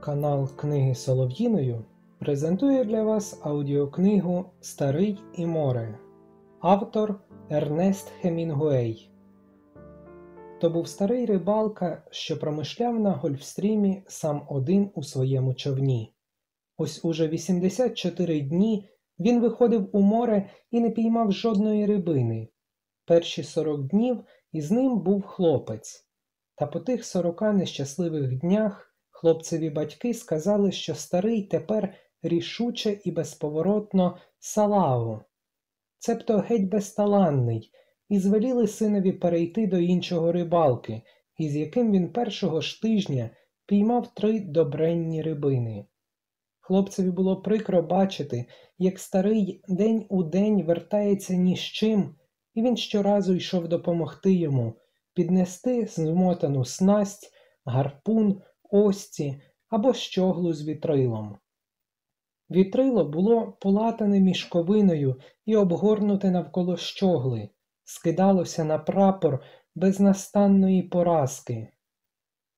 Канал Книги Солов'їною презентує для вас аудіокнигу Старий і море. Автор Ернест Хемінгуей. То був старий рибалка, що промишляв на Гольфстрімі сам один у своєму човні. Ось уже 84 дні він виходив у море і не піймав жодної рибини. Перші 40 днів із ним був хлопець. Та по тих 40 нещасливих днях Хлопцеві батьки сказали, що старий тепер рішуче і безповоротно салаво, цебто геть безталанний, і звеліли синові перейти до іншого рибалки, із яким він першого ж тижня піймав три добренні рибини. Хлопцеві було прикро бачити, як старий день у день вертається ні з чим, і він щоразу йшов допомогти йому, піднести змотану снасть, гарпун ості або щоглу з вітрилом. Вітрило було полатане мішковиною і обгорнуте навколо щогли, скидалося на прапор безнастанної поразки.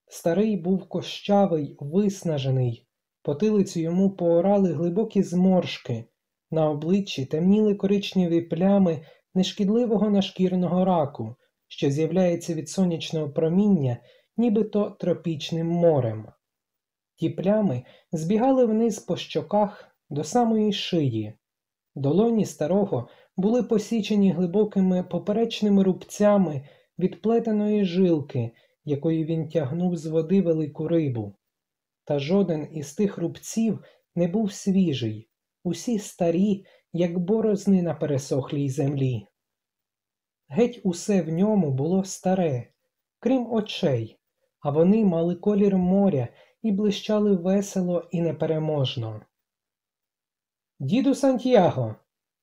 Старий був кощавий, виснажений, потилицю йому поорали глибокі зморшки, на обличчі темніли коричневі плями нешкідливого нашкірного раку, що з'являється від сонячного проміння нібито тропічним морем. Ті плями збігали вниз по щоках до самої шиї. Долоні старого були посічені глибокими поперечними рубцями від плетеної жилки, якою він тягнув з води велику рибу. Та жоден із тих рубців не був свіжий, усі старі, як борозни на пересохлій землі. Геть усе в ньому було старе, крім очей, а вони мали колір моря і блищали весело і непереможно. Діду Сантьяго,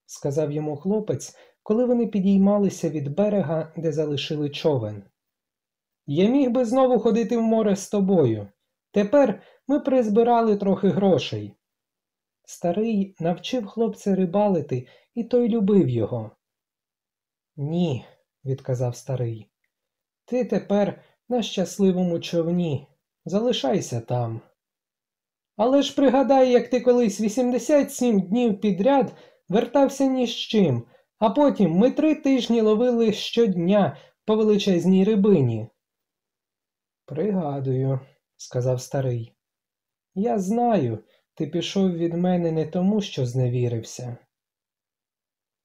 сказав йому хлопець, коли вони підіймалися від берега, де залишили човен. Я міг би знову ходити в море з тобою. Тепер ми призбирали трохи грошей. Старий навчив хлопця рибалити, і той любив його. Ні, відказав старий. Ти тепер на щасливому човні. Залишайся там. Але ж пригадай, як ти колись 87 днів підряд вертався ні з чим, а потім ми три тижні ловили щодня по величезній рибині. Пригадую, сказав старий. Я знаю, ти пішов від мене не тому, що зневірився.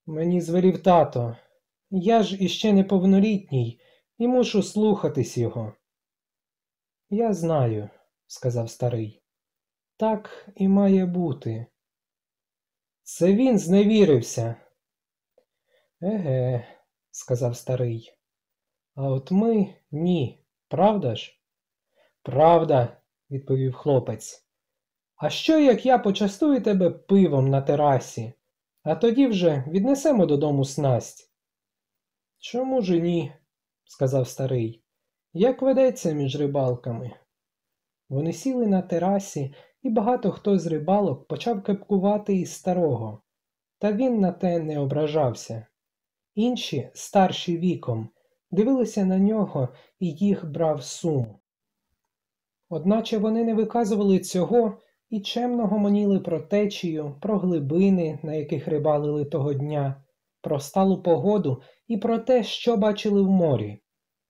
Мені звелів тато, я ж іще неповнолітній, і мушу слухатись його. Я знаю, сказав старий. Так і має бути. Це він зневірився. Еге, сказав старий. А от ми ні, правда ж? Правда, відповів хлопець. А що, як я почастую тебе пивом на терасі, а тоді вже віднесемо додому снасть? Чому ж ні? Сказав старий. Як ведеться між рибалками? Вони сіли на терасі, і багато хто з рибалок почав кепкувати із старого, та він на те не ображався. Інші, старші віком, дивилися на нього і їх брав сум. Одначе вони не виказували цього і чемно гомоніли про течію, про глибини, на яких рибалили того дня, про сталу погоду і про те, що бачили в морі.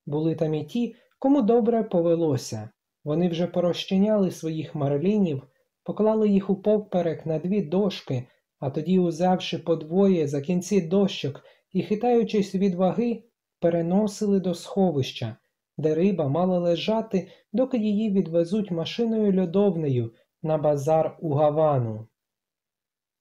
Були там і ті, кому добре повелося. Вони вже порозчиняли своїх марлінів, поклали їх у поперек на дві дошки, а тоді, узявши подвоє за кінці дощок і, хитаючись від ваги, переносили до сховища, де риба мала лежати, доки її відвезуть машиною льодовнею на базар у Гавану.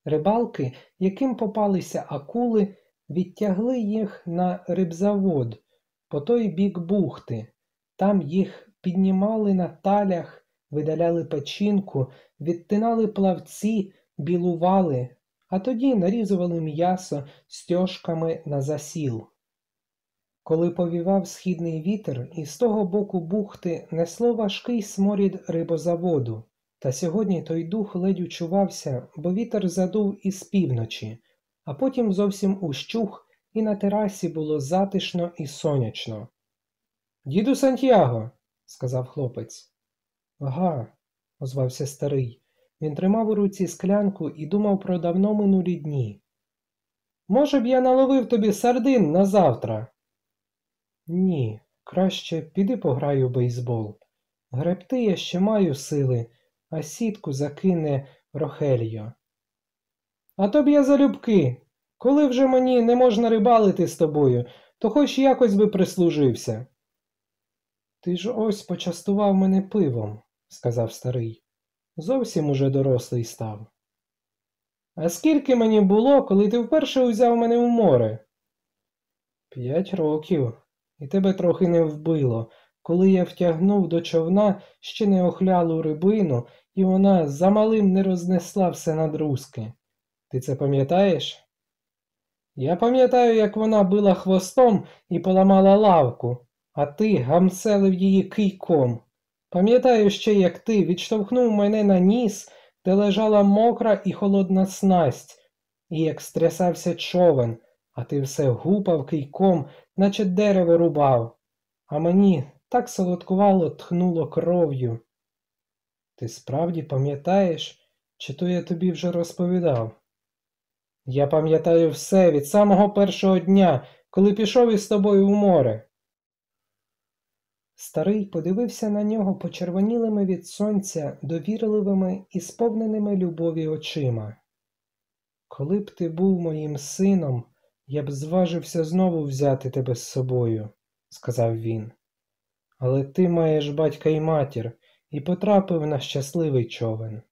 Рибалки, яким попалися акули, відтягли їх на рибзавод по той бік бухти, там їх піднімали на талях, видаляли печінку, відтинали плавці, білували, а тоді нарізували м'ясо стяжками на засіл. Коли повівав східний вітер, і з того боку бухти несло важкий сморід рибозаводу, та сьогодні той дух ледь учувався, бо вітер задув із півночі, а потім зовсім ущух, і на терасі було затишно і сонячно. Діду Сантьяго, сказав хлопець. Ага, озвався старий. Він тримав у руці склянку і думав про давно минулі дні. Може б я наловив тобі сардин на завтра? Ні, краще піди пограю в бейсбол. Гребти я ще маю сили, а сітку закине Рохельо. А тобі я залюбки. Коли вже мені не можна рибалити з тобою, то хоч якось би прислужився. Ти ж ось почастував мене пивом, сказав старий. Зовсім уже дорослий став. А скільки мені було, коли ти вперше узяв мене в море? П'ять років, і тебе трохи не вбило, коли я втягнув до човна ще не охлялу рибину, і вона замалим не рознесла все на друзки. Ти це пам'ятаєш? Я пам'ятаю, як вона била хвостом і поламала лавку, а ти гамселив її кийком. Пам'ятаю ще, як ти відштовхнув мене на ніс, де лежала мокра і холодна снасть, і як стрясався човен, а ти все гупав кийком, наче дерево рубав, а мені так солодкувало тхнуло кров'ю. Ти справді пам'ятаєш, чи то я тобі вже розповідав? Я пам'ятаю все від самого першого дня, коли пішов із тобою в море. Старий подивився на нього почервонілими від сонця, довірливими і сповненими любові очима. Коли б ти був моїм сином, я б зважився знову взяти тебе з собою, сказав він. Але ти маєш батька і матір і потрапив на щасливий човен.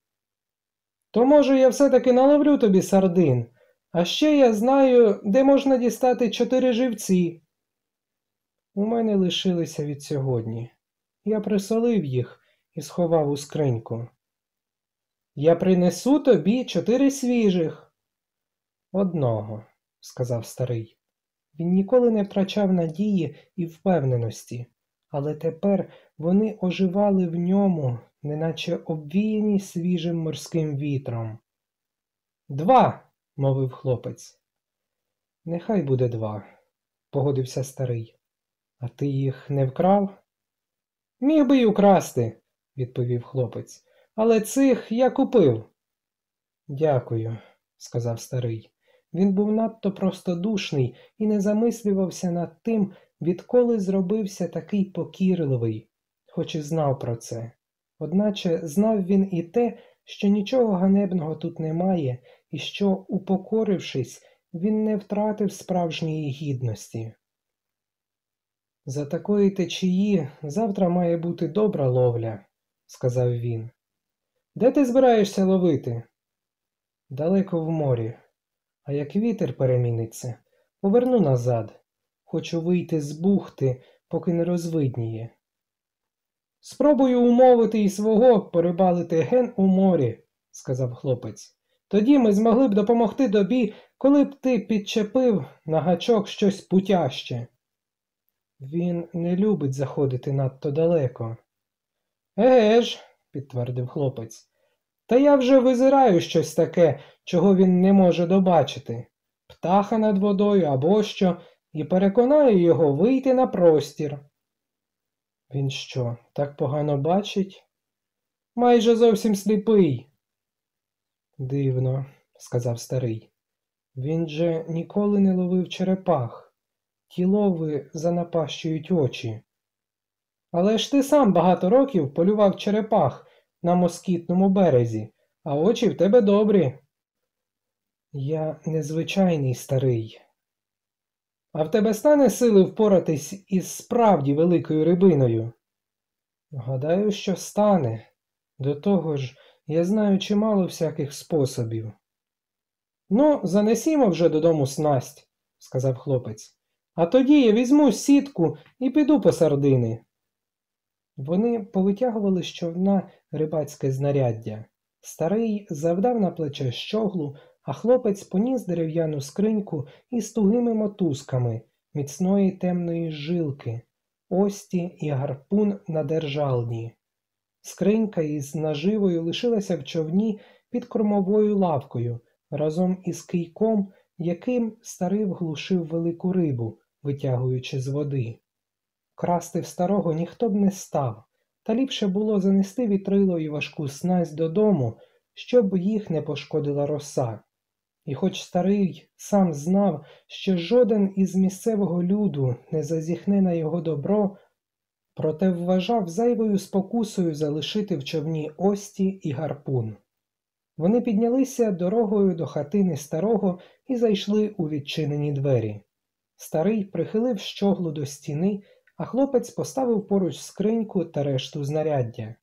То, може, я все-таки наловлю тобі сардин, а ще я знаю, де можна дістати чотири живці. У мене лишилися від сьогодні. Я присолив їх і сховав у скриньку. Я принесу тобі чотири свіжих. Одного, сказав старий. Він ніколи не втрачав надії і впевненості, але тепер вони оживали в ньому, неначе обвіяні свіжим морським вітром. Два, мовив хлопець. Нехай буде два, погодився старий. А ти їх не вкрав? Міг би й украсти, відповів хлопець, але цих я купив. Дякую, сказав старий. Він був надто простодушний і не замислювався над тим, відколи зробився такий покірливий, хоч і знав про це. Одначе знав він і те, що нічого ганебного тут немає, і що, упокорившись, він не втратив справжньої гідності. За такої течії завтра має бути добра ловля, сказав він. Де ти збираєшся ловити? Далеко в морі. А як вітер переміниться, поверну назад. Хочу вийти з бухти, поки не розвидніє. Спробую умовити і свого порибалити ген у морі, сказав хлопець. Тоді ми змогли б допомогти тобі, коли б ти підчепив на гачок щось путяще. Він не любить заходити надто далеко. Еге ж, підтвердив хлопець, та я вже визираю щось таке, чого він не може добачити. Птаха над водою або що, і переконаю його вийти на простір. Він що, так погано бачить? Майже зовсім сліпий. Дивно, сказав старий. Він же ніколи не ловив черепах ті лови занапащують очі. Але ж ти сам багато років полював черепах на москітному березі, а очі в тебе добрі. Я незвичайний старий. А в тебе стане сили впоратись із справді великою рибиною? Гадаю, що стане. До того ж, я знаю чимало всяких способів. Ну, занесімо вже додому снасть, сказав хлопець. А тоді я візьму сітку і піду по сардини. Вони повитягували з човна рибацьке знаряддя. Старий завдав на плече щоглу, а хлопець поніс дерев'яну скриньку із тугими мотузками міцної темної жилки, ості і гарпун на держалні. Скринька із наживою лишилася в човні під кормовою лавкою разом із кийком, яким старий вглушив велику рибу, витягуючи з води. Красти в старого ніхто б не став, та ліпше було занести вітрило і важку снасть додому, щоб їх не пошкодила роса. І хоч старий сам знав, що жоден із місцевого люду не зазіхне на його добро, проте вважав зайвою спокусою залишити в човні ості і гарпун. Вони піднялися дорогою до хатини старого і зайшли у відчинені двері. Старий прихилив щоглу до стіни, а хлопець поставив поруч скриньку та решту знаряддя.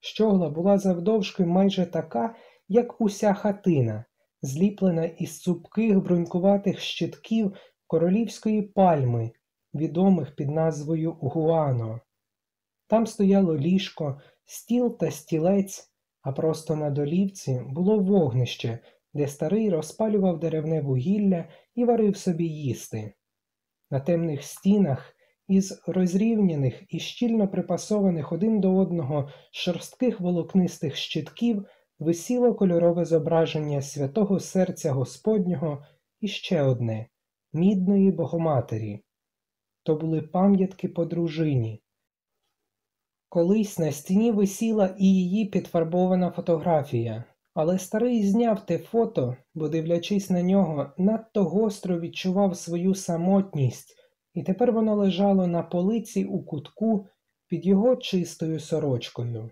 Щогла була завдовжки майже така, як уся хатина, зліплена із цупких брунькуватих щитків королівської пальми, відомих під назвою Гуано. Там стояло ліжко, стіл та стілець, а просто на долівці було вогнище, де старий розпалював деревне вугілля і варив собі їсти. На темних стінах із розрівняних і щільно припасованих один до одного шорстких волокнистих щитків висіло кольорове зображення святого серця Господнього і ще одне мідної Богоматері. То були пам'ятки по дружині. Колись на стіні висіла і її підфарбована фотографія, але старий зняв те фото, бо, дивлячись на нього, надто гостро відчував свою самотність, і тепер воно лежало на полиці у кутку під його чистою сорочкою.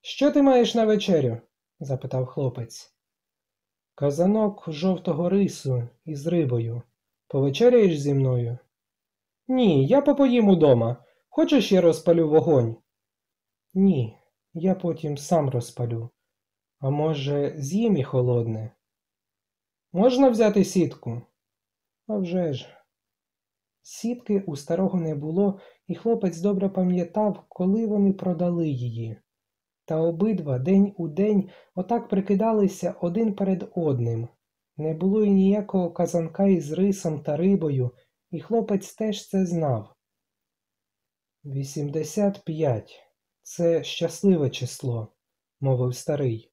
Що ти маєш на вечерю? запитав хлопець. Казанок жовтого рису із рибою. Повечеряєш зі мною? Ні, я попоїм удома. Хочеш, я розпалю вогонь? Ні, я потім сам розпалю. А може, з'їм і холодне? Можна взяти сітку? «А вже ж». Сітки у старого не було, і хлопець добре пам'ятав, коли вони продали її. Та обидва день у день отак прикидалися один перед одним. Не було й ніякого казанка із рисом та рибою, і хлопець теж це знав. Вісімдесят. Це щасливе число, мовив старий.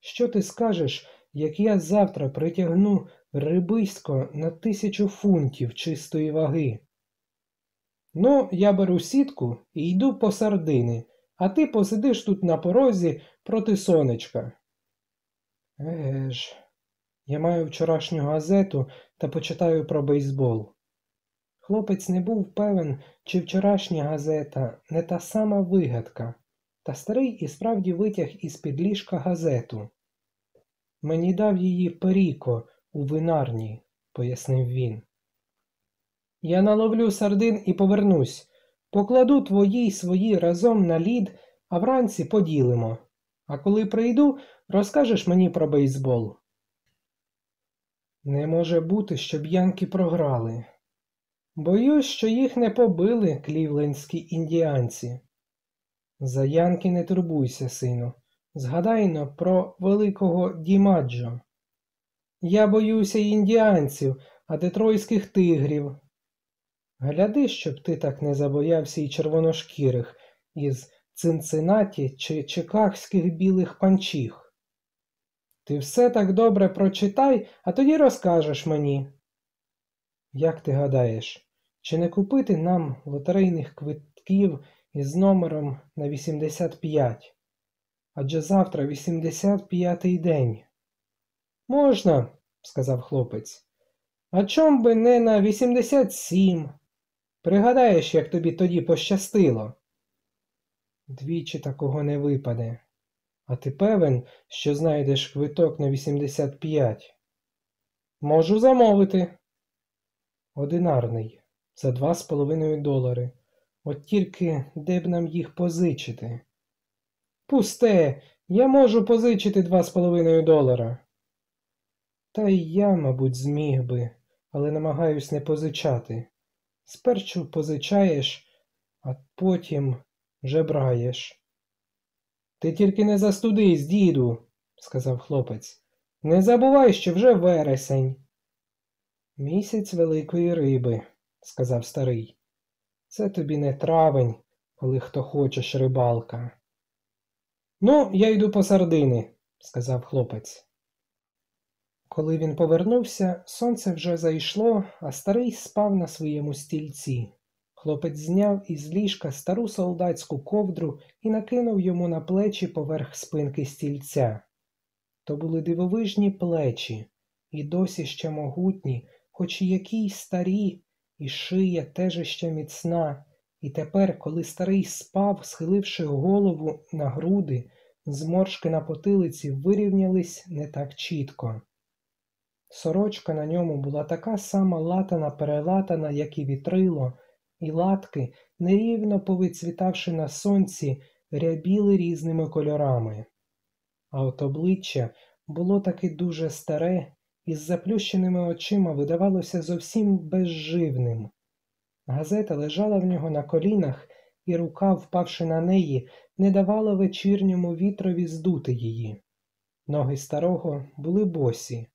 Що ти скажеш, як я завтра притягну рибисько на тисячу фунтів чистої ваги? Ну, я беру сітку і йду по сардини, а ти посидиш тут на порозі проти сонечка. Еге ж, я маю вчорашню газету та почитаю про бейсбол. Хлопець не був певен, чи вчорашня газета не та сама вигадка, та старий і справді витяг із під ліжка газету. Мені дав її Періко у винарні, пояснив він. Я наловлю сардин і повернусь. Покладу твої й свої разом на лід, а вранці поділимо. А коли прийду, розкажеш мені про бейсбол. Не може бути, щоб янки програли. Боюсь, що їх не побили клівлендські індіанці. За янки не турбуйся, сину. Згадайно про великого Дімаджо. Я боюся індіанців, а детройських тигрів. Гляди, щоб ти так не забоявся і червоношкірих із Цинциннаті чи чикагських білих панчіх. Ти все так добре прочитай, а тоді розкажеш мені. Як ти гадаєш, чи не купити нам лотерейних квитків із номером на 85? Адже завтра 85-й день. Можна, сказав хлопець. А чом би не на 87? Пригадаєш, як тобі тоді пощастило? Двічі такого не випаде. А ти певен, що знайдеш квиток на 85? Можу замовити. Одинарний, за два з половиною долари. От тільки де б нам їх позичити? Пусте, я можу позичити два з половиною долара. Та й я, мабуть, зміг би, але намагаюсь не позичати. Сперчу позичаєш, а потім жебраєш. Ти тільки не застудись, діду, сказав хлопець. Не забувай, що вже вересень. Місяць великої риби, сказав старий. Це тобі не травень, коли хто хочеш рибалка. Ну, я йду по сардини, сказав хлопець. Коли він повернувся, сонце вже зайшло, а старий спав на своєму стільці. Хлопець зняв із ліжка стару солдатську ковдру і накинув йому на плечі поверх спинки стільця. То були дивовижні плечі, і досі ще могутні, хоч і які старі, і шия теж іще міцна, і тепер, коли старий спав, схиливши голову на груди, зморшки на потилиці вирівнялись не так чітко. Сорочка на ньому була така сама латана перелатана, як і вітрило, і латки, нерівно повицвітавши на сонці, рябіли різними кольорами. А от обличчя було таки дуже старе і з заплющеними очима видавалося зовсім безживним. Газета лежала в нього на колінах, і рука, впавши на неї, не давала вечірньому вітрові здути її. Ноги старого були босі.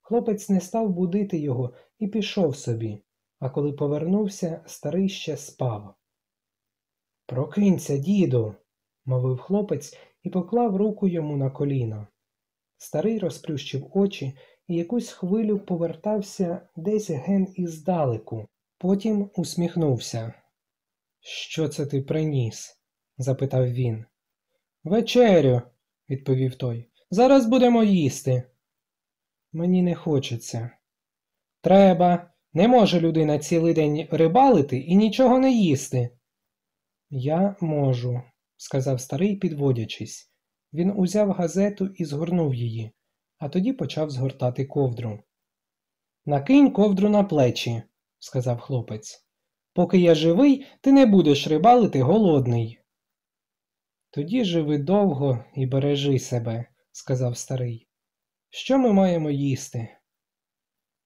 Хлопець не став будити його і пішов собі, а коли повернувся, старий ще спав. Прокинься, діду, мовив хлопець і поклав руку йому на коліно. Старий розплющив очі і якусь хвилю повертався десь ген іздалеку, потім усміхнувся. Що це ти приніс? запитав він. Вечерю, відповів той. Зараз будемо їсти. Мені не хочеться. Треба. Не може людина цілий день рибалити і нічого не їсти. Я можу, сказав старий, підводячись. Він узяв газету і згорнув її, а тоді почав згортати ковдру. Накинь ковдру на плечі, сказав хлопець. Поки я живий, ти не будеш рибалити голодний. Тоді живи довго і бережи себе, сказав старий. Що ми маємо їсти?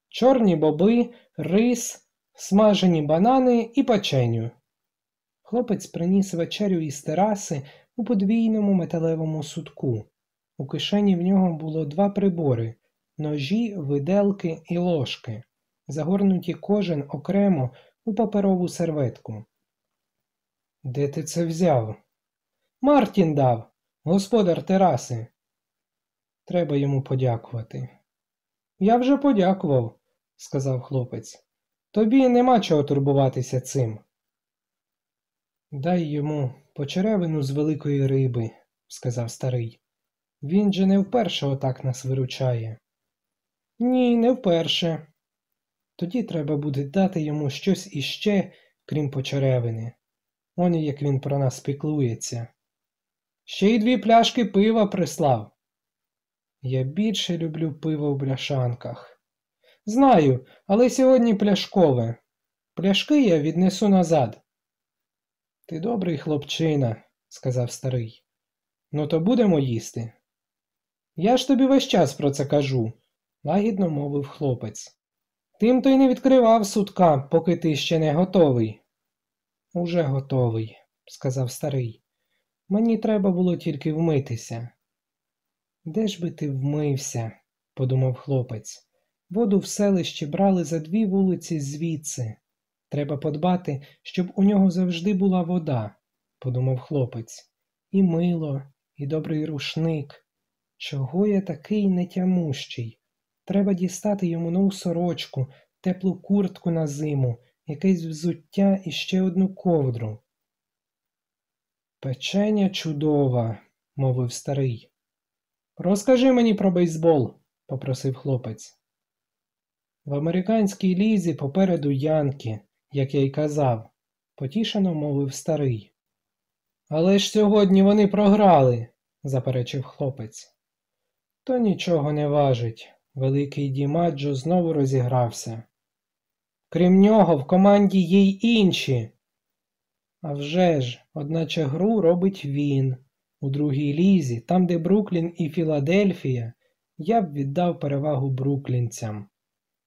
Чорні боби, рис, смажені банани і печеню. Хлопець приніс вечерю із тераси у подвійному металевому сутку. У кишені в нього було два прибори ножі, виделки і ложки, загорнуті кожен окремо у паперову серветку. Де ти це взяв? Мартін дав, господар тераси. Треба йому подякувати. Я вже подякував, сказав хлопець. Тобі нема чого турбуватися цим. Дай йому почеревину з великої риби, сказав старий. Він же не вперше отак нас виручає. Ні, не вперше. Тоді треба буде дати йому щось іще, крім почеревини. Он як він про нас піклується. Ще й дві пляшки пива прислав. Я більше люблю пиво в бляшанках. Знаю, але сьогодні пляшкове. Пляшки я віднесу назад. Ти добрий хлопчина, сказав старий. Ну, то будемо їсти. Я ж тобі весь час про це кажу, лагідно мовив хлопець. Тим то й не відкривав сутка, поки ти ще не готовий. Уже готовий, сказав старий. Мені треба було тільки вмитися. Де ж би ти вмився? подумав хлопець. Воду в селищі брали за дві вулиці звідси. Треба подбати, щоб у нього завжди була вода, подумав хлопець. І мило, і добрий рушник. Чого я такий нетямущий? Треба дістати йому нову сорочку, теплу куртку на зиму, якесь взуття і ще одну ковдру. Печеня чудова, мовив старий. Розкажи мені про бейсбол, попросив хлопець. В американській лізі попереду Янки, як я й казав, потішено мовив старий. Але ж сьогодні вони програли, заперечив хлопець. То нічого не важить. Великий Дімаджо знову розігрався. Крім нього, в команді є й інші. А вже ж, одначе гру робить він. У другій лізі, там, де Бруклін і Філадельфія, я б віддав перевагу бруклінцям.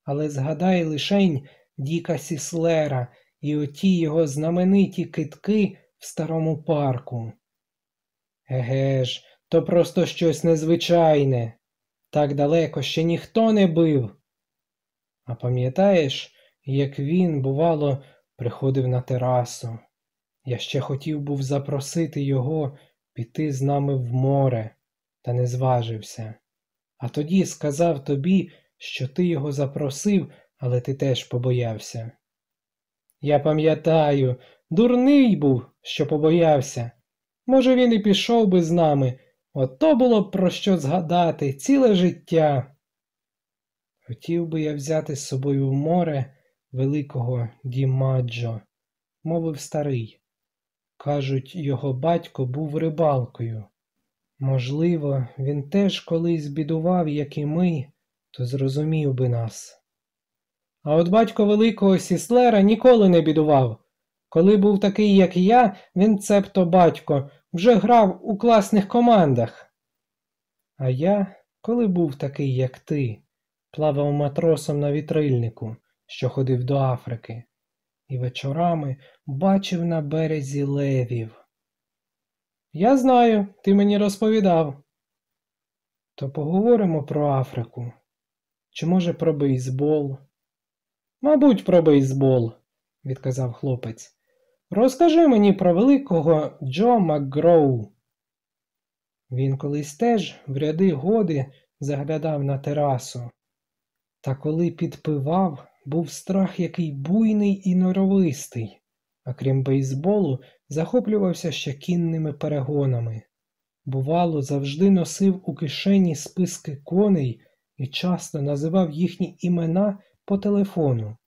Але згадай лишень Діка Сіслера і оті його знамениті китки в старому парку. Еге ж, то просто щось незвичайне. Так далеко ще ніхто не бив. А пам'ятаєш, як він, бувало, приходив на терасу? Я ще хотів був запросити його піти з нами в море, та не зважився. А тоді сказав тобі, що ти його запросив, але ти теж побоявся. Я пам'ятаю, дурний був, що побоявся. Може, він і пішов би з нами, ото було б про що згадати ціле життя. Хотів би я взяти з собою в море великого Дімаджо, мовив старий. Кажуть, його батько був рибалкою. Можливо, він теж колись бідував, як і ми, то зрозумів би нас. А от батько великого сіслера ніколи не бідував. Коли був такий, як я, він, цебто батько, вже грав у класних командах. А я, коли був такий, як ти, плавав матросом на вітрильнику, що ходив до Африки, і вечорами бачив на березі левів. Я знаю, ти мені розповідав. То поговоримо про Африку. Чи може про бейсбол? Мабуть, про бейсбол, відказав хлопець. Розкажи мені про великого Джо Макгроу. Він колись теж в ряди годи заглядав на терасу. Та коли підпивав, був страх який буйний і норовистий, а крім бейсболу, захоплювався ще кінними перегонами. Бувало, завжди носив у кишені списки коней і часто називав їхні імена по телефону.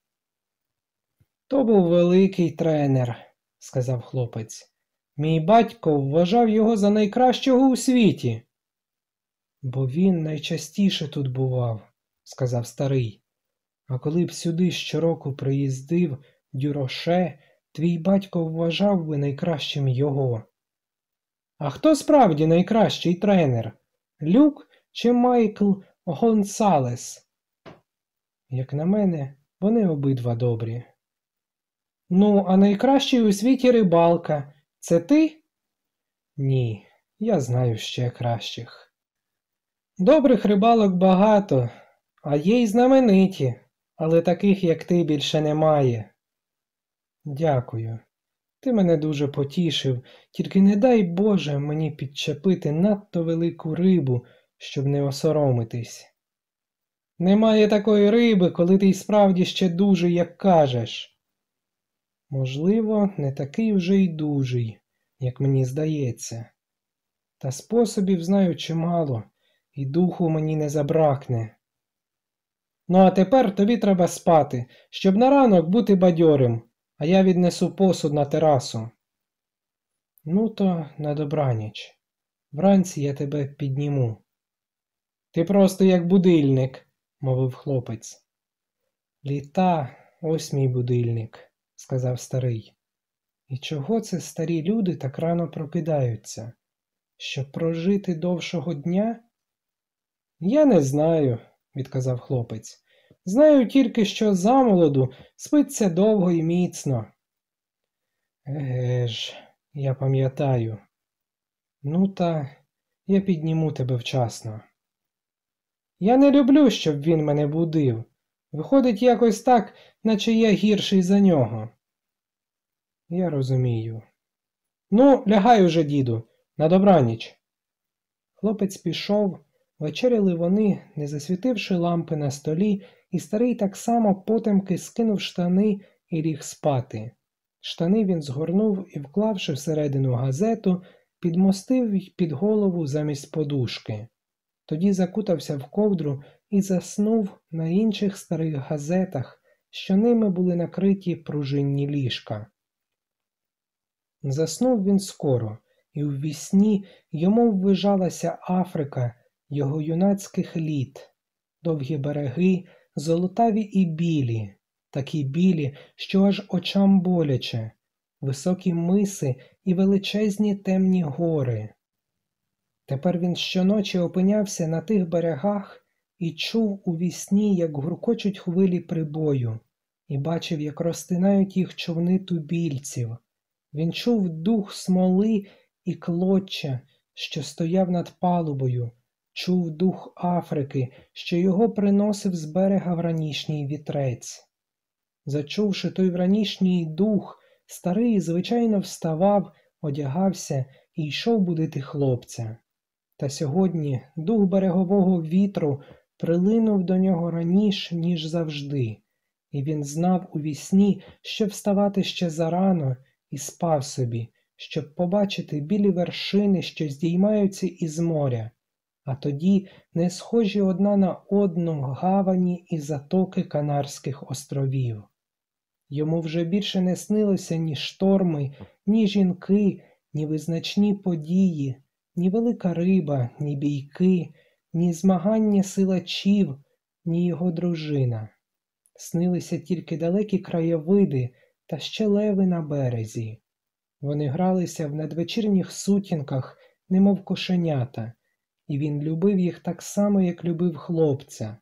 То був великий тренер, сказав хлопець. Мій батько вважав його за найкращого у світі. Бо він найчастіше тут бував, сказав старий. А коли б сюди щороку приїздив Дюроше, твій батько вважав би найкращим його. А хто справді найкращий тренер? Люк чи Майкл Гонсалес? Як на мене, вони обидва добрі. Ну, а найкращий у світі рибалка це ти? Ні, я знаю ще кращих. Добрих рибалок багато, а є й знамениті, але таких, як ти, більше немає. Дякую. Ти мене дуже потішив, тільки не дай Боже мені підчепити надто велику рибу, щоб не осоромитись. Немає такої риби, коли ти й справді ще дужий, як кажеш. Можливо, не такий вже й дужий, як мені здається. Та способів знаю чимало, і духу мені не забракне. Ну, а тепер тобі треба спати, щоб на ранок бути бадьорим, а я віднесу посуд на терасу. Ну, то на добраніч. Вранці я тебе підніму. Ти просто як будильник, мовив хлопець. Літа, ось мій будильник, сказав старий. І чого це старі люди так рано прокидаються? Щоб прожити довшого дня? Я не знаю, відказав хлопець. Знаю тільки, що замолоду спиться довго і міцно. Еге ж, я пам'ятаю. Ну, та я підніму тебе вчасно. Я не люблю, щоб він мене будив. Виходить якось так, наче я гірший за нього. Я розумію. Ну, лягай уже, діду, на добраніч. Хлопець пішов, вечеряли вони, не засвітивши лампи на столі, і старий так само потемки скинув штани і ліг спати. Штани він згорнув і, вклавши всередину газету, підмостив під голову замість подушки. Тоді закутався в ковдру і заснув на інших старих газетах, що ними були накриті пружинні ліжка. Заснув він скоро, і в вісні йому ввижалася Африка його юнацьких літ, довгі береги, золотаві і білі, такі білі, що аж очам боляче, високі миси і величезні темні гори. Тепер він щоночі опинявся на тих берегах і чув у вісні, як гуркочуть хвилі прибою, і бачив, як розтинають їх човни тубільців. Він чув дух смоли і клоччя, що стояв над палубою, чув дух Африки, що його приносив з берега вранішній вітрець. Зачувши той вранішній дух, старий, звичайно, вставав, одягався і йшов будити хлопця. Та сьогодні дух берегового вітру прилинув до нього раніше, ніж завжди, і він знав у вісні, що вставати ще зарано, і спав собі, щоб побачити білі вершини, що здіймаються із моря, а тоді не схожі одна на одну гавані і затоки Канарських островів. Йому вже більше не снилося ні шторми, ні жінки, ні визначні події, ні велика риба, ні бійки, ні змагання силачів, ні його дружина. Снилися тільки далекі краєвиди та ще леви на березі. Вони гралися в надвечірніх сутінках, немов кошенята, і він любив їх так само, як любив хлопця.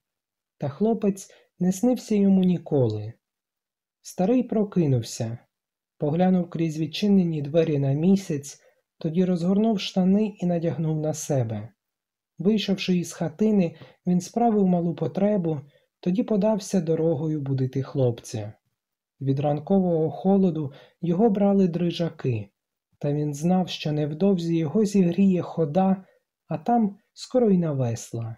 Та хлопець не снився йому ніколи. Старий прокинувся, поглянув крізь відчинені двері на місяць, тоді розгорнув штани і надягнув на себе. Вийшовши із хатини, він справив малу потребу, тоді подався дорогою будити хлопця. Від ранкового холоду його брали дрижаки, та він знав, що невдовзі його зігріє хода, а там скоро й на весла.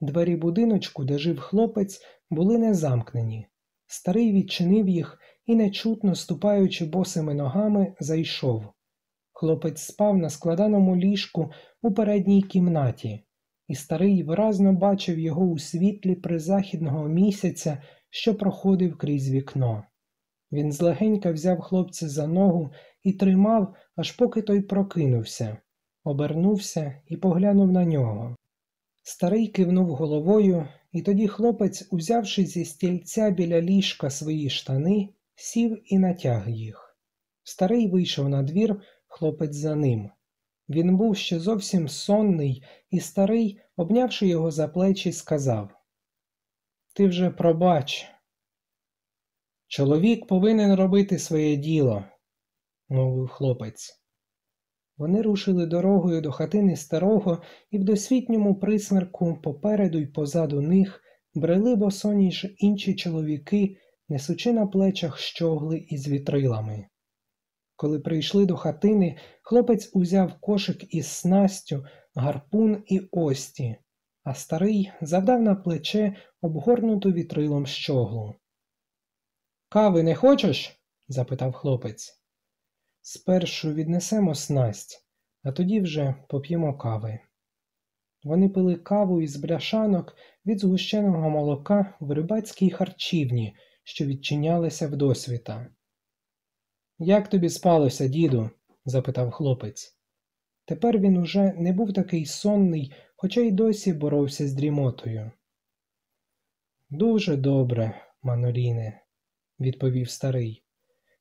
Двері будиночку, де жив хлопець, були не замкнені. Старий відчинив їх і, нечутно ступаючи босими ногами, зайшов. Хлопець спав на складаному ліжку у передній кімнаті, і старий виразно бачив його у світлі призахідного місяця, що проходив крізь вікно. Він злегенька взяв хлопця за ногу і тримав, аж поки той прокинувся, обернувся і поглянув на нього. Старий кивнув головою, і тоді хлопець, узявши зі стільця біля ліжка свої штани, сів і натяг їх. Старий вийшов на двір, хлопець за ним. Він був ще зовсім сонний, і старий, обнявши його за плечі, сказав Ти вже пробач. Чоловік повинен робити своє діло, мовив хлопець. Вони рушили дорогою до хатини старого і в досвітньому присмерку попереду й позаду них брели босоніж інші чоловіки, несучи на плечах щогли із вітрилами. Коли прийшли до хатини, хлопець узяв кошик із снастю, гарпун і ості, а старий завдав на плече обгорнуту вітрилом щоглу. Кави не хочеш? запитав хлопець. Спершу віднесемо снасть, а тоді вже поп'ємо кави. Вони пили каву із бляшанок від згущеного молока в рибацькій харчівні, що відчинялися вдосвіта. Як тобі спалося, діду? запитав хлопець. Тепер він уже не був такий сонний, хоча й досі боровся з дрімотою. Дуже добре, Маноліне, відповів старий.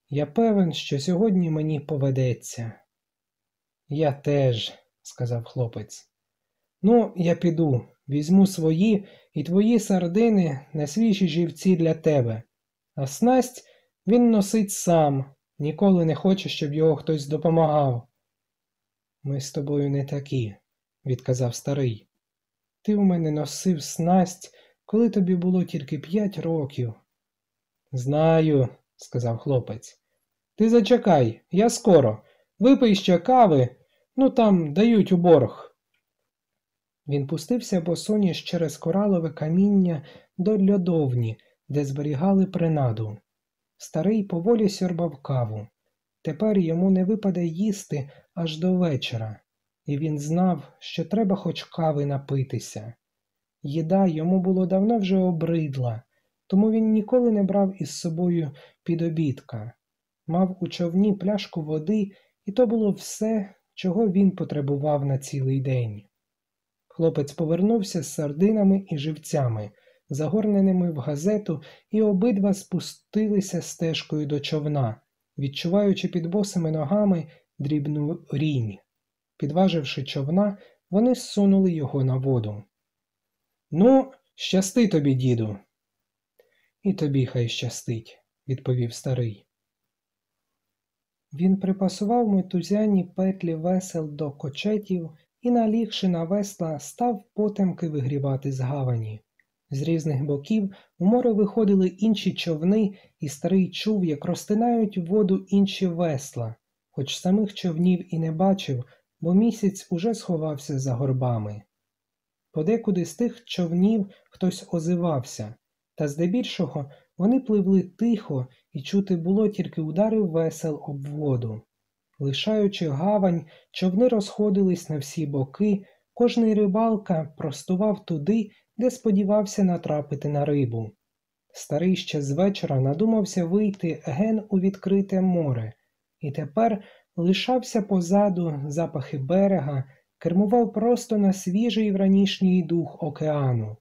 Я певен, що сьогодні мені поведеться. Я теж, сказав хлопець. Ну, я піду, візьму свої і твої сардини на свіжі живці для тебе, а снасть він носить сам, ніколи не хоче, щоб його хтось допомагав. Ми з тобою не такі, відказав старий. Ти в мене носив снасть, коли тобі було тільки п'ять років. Знаю, сказав хлопець. Ти зачекай, я скоро. Випий ще кави, ну там дають у борг. Він пустився босоніж через коралове каміння до льодовні, де зберігали принаду. Старий поволі сьорбав каву. Тепер йому не випаде їсти аж до вечора, і він знав, що треба хоч кави напитися. Їда йому було давно вже обридла, тому він ніколи не брав із собою підобідка мав у човні пляшку води, і то було все, чого він потребував на цілий день. Хлопець повернувся з сардинами і живцями, загорненими в газету, і обидва спустилися стежкою до човна, відчуваючи під босими ногами дрібну рінь. Підваживши човна, вони зсунули його на воду. Ну, щасти тобі, діду. І тобі хай щастить, відповів старий. Він припасував метузяні петлі весел до кочетів і, налігши на весла, став потемки вигрівати з гавані. З різних боків у море виходили інші човни, і старий чув, як розтинають воду інші весла, хоч самих човнів і не бачив, бо місяць уже сховався за горбами. Подекуди з тих човнів хтось озивався, та здебільшого вони пливли тихо і чути було тільки удари весел об воду. Лишаючи гавань, човни розходились на всі боки, кожний рибалка простував туди, де сподівався натрапити на рибу. Старий ще з вечора надумався вийти ген у відкрите море, і тепер лишався позаду запахи берега, кермував просто на свіжий вранішній дух океану.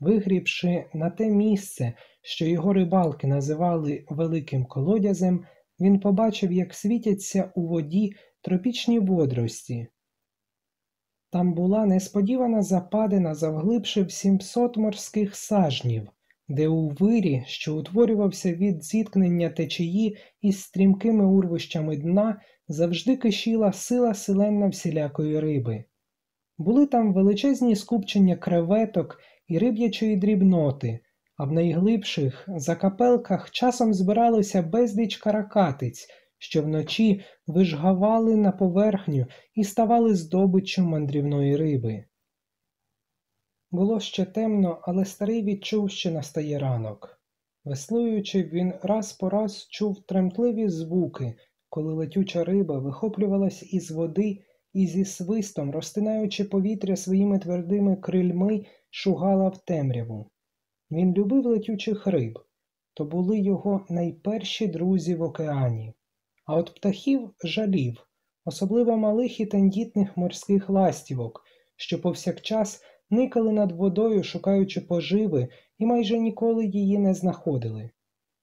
Вигрібши на те місце, що його рибалки називали Великим колодязем, він побачив, як світяться у воді тропічні водорості. Там була несподівана западина завглибши в 700 морських сажнів, де у вирі, що утворювався від зіткнення течії із стрімкими урвищами дна, завжди кишіла сила селенна всілякої риби. Були там величезні скупчення креветок і риб'ячої дрібноти, а в найглибших закапелках часом збиралося безліч каракатиць, що вночі вижгавали на поверхню і ставали здобиччю мандрівної риби. Було ще темно, але старий відчув, що настає ранок. Веслуючи, він раз по раз чув тремтливі звуки, коли летюча риба вихоплювалась із води і зі свистом, розтинаючи повітря своїми твердими крильми, шугала в темряву. Він любив летючих риб, то були його найперші друзі в океані, а от птахів жалів, особливо малих і тендітних морських ластівок, що повсякчас никали над водою, шукаючи поживи, і майже ніколи її не знаходили.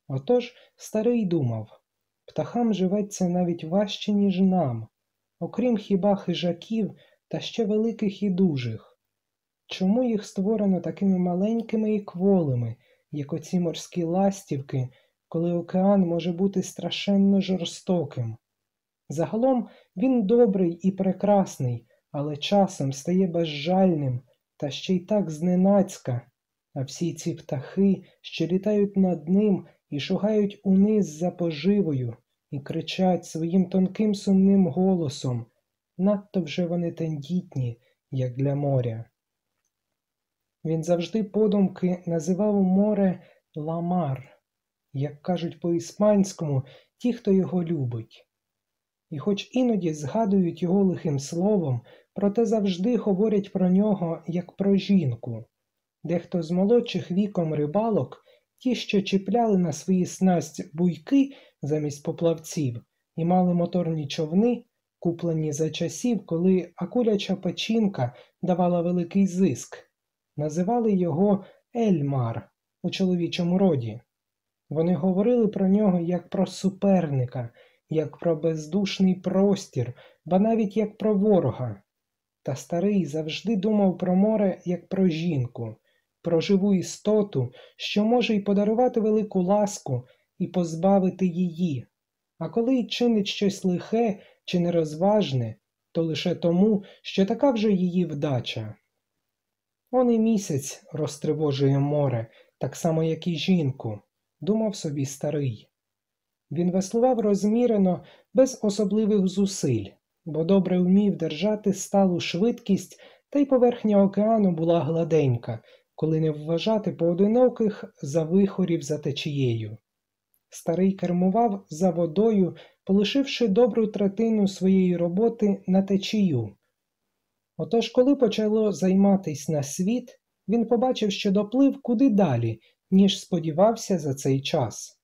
Отож старий думав птахам живеться навіть важче, ніж нам, окрім хіба хижаків та ще великих і дужих. Чому їх створено такими маленькими і кволими, як оці морські ластівки, коли океан може бути страшенно жорстоким? Загалом він добрий і прекрасний, але часом стає безжальним та ще й так зненацька, а всі ці птахи, що літають над ним і шугають униз за поживою, і кричать своїм тонким сумним голосом, надто вже вони тендітні, як для моря. Він завжди подумки називав море ламар, як кажуть по-іспанському, ті, хто його любить. І хоч іноді згадують його лихим словом, проте завжди говорять про нього як про жінку. Дехто з молодших віком рибалок, ті, що чіпляли на свої снасть буйки замість поплавців, і мали моторні човни, куплені за часів, коли акуляча печінка давала великий зиск, називали його Ельмар у чоловічому роді. Вони говорили про нього як про суперника, як про бездушний простір, ба навіть як про ворога. Та старий завжди думав про море як про жінку, про живу істоту, що може й подарувати велику ласку і позбавити її, а коли й чинить щось лихе чи нерозважне, то лише тому, що така вже її вдача. Он і місяць розтривожує море, так само, як і жінку, думав собі старий. Він веслував розмірено, без особливих зусиль, бо добре вмів держати сталу швидкість, та й поверхня океану була гладенька, коли не вважати поодиноких завихорів за течією. Старий кермував за водою, полишивши добру третину своєї роботи на течію. Отож, коли почало займатись на світ, він побачив, що доплив куди далі, ніж сподівався за цей час.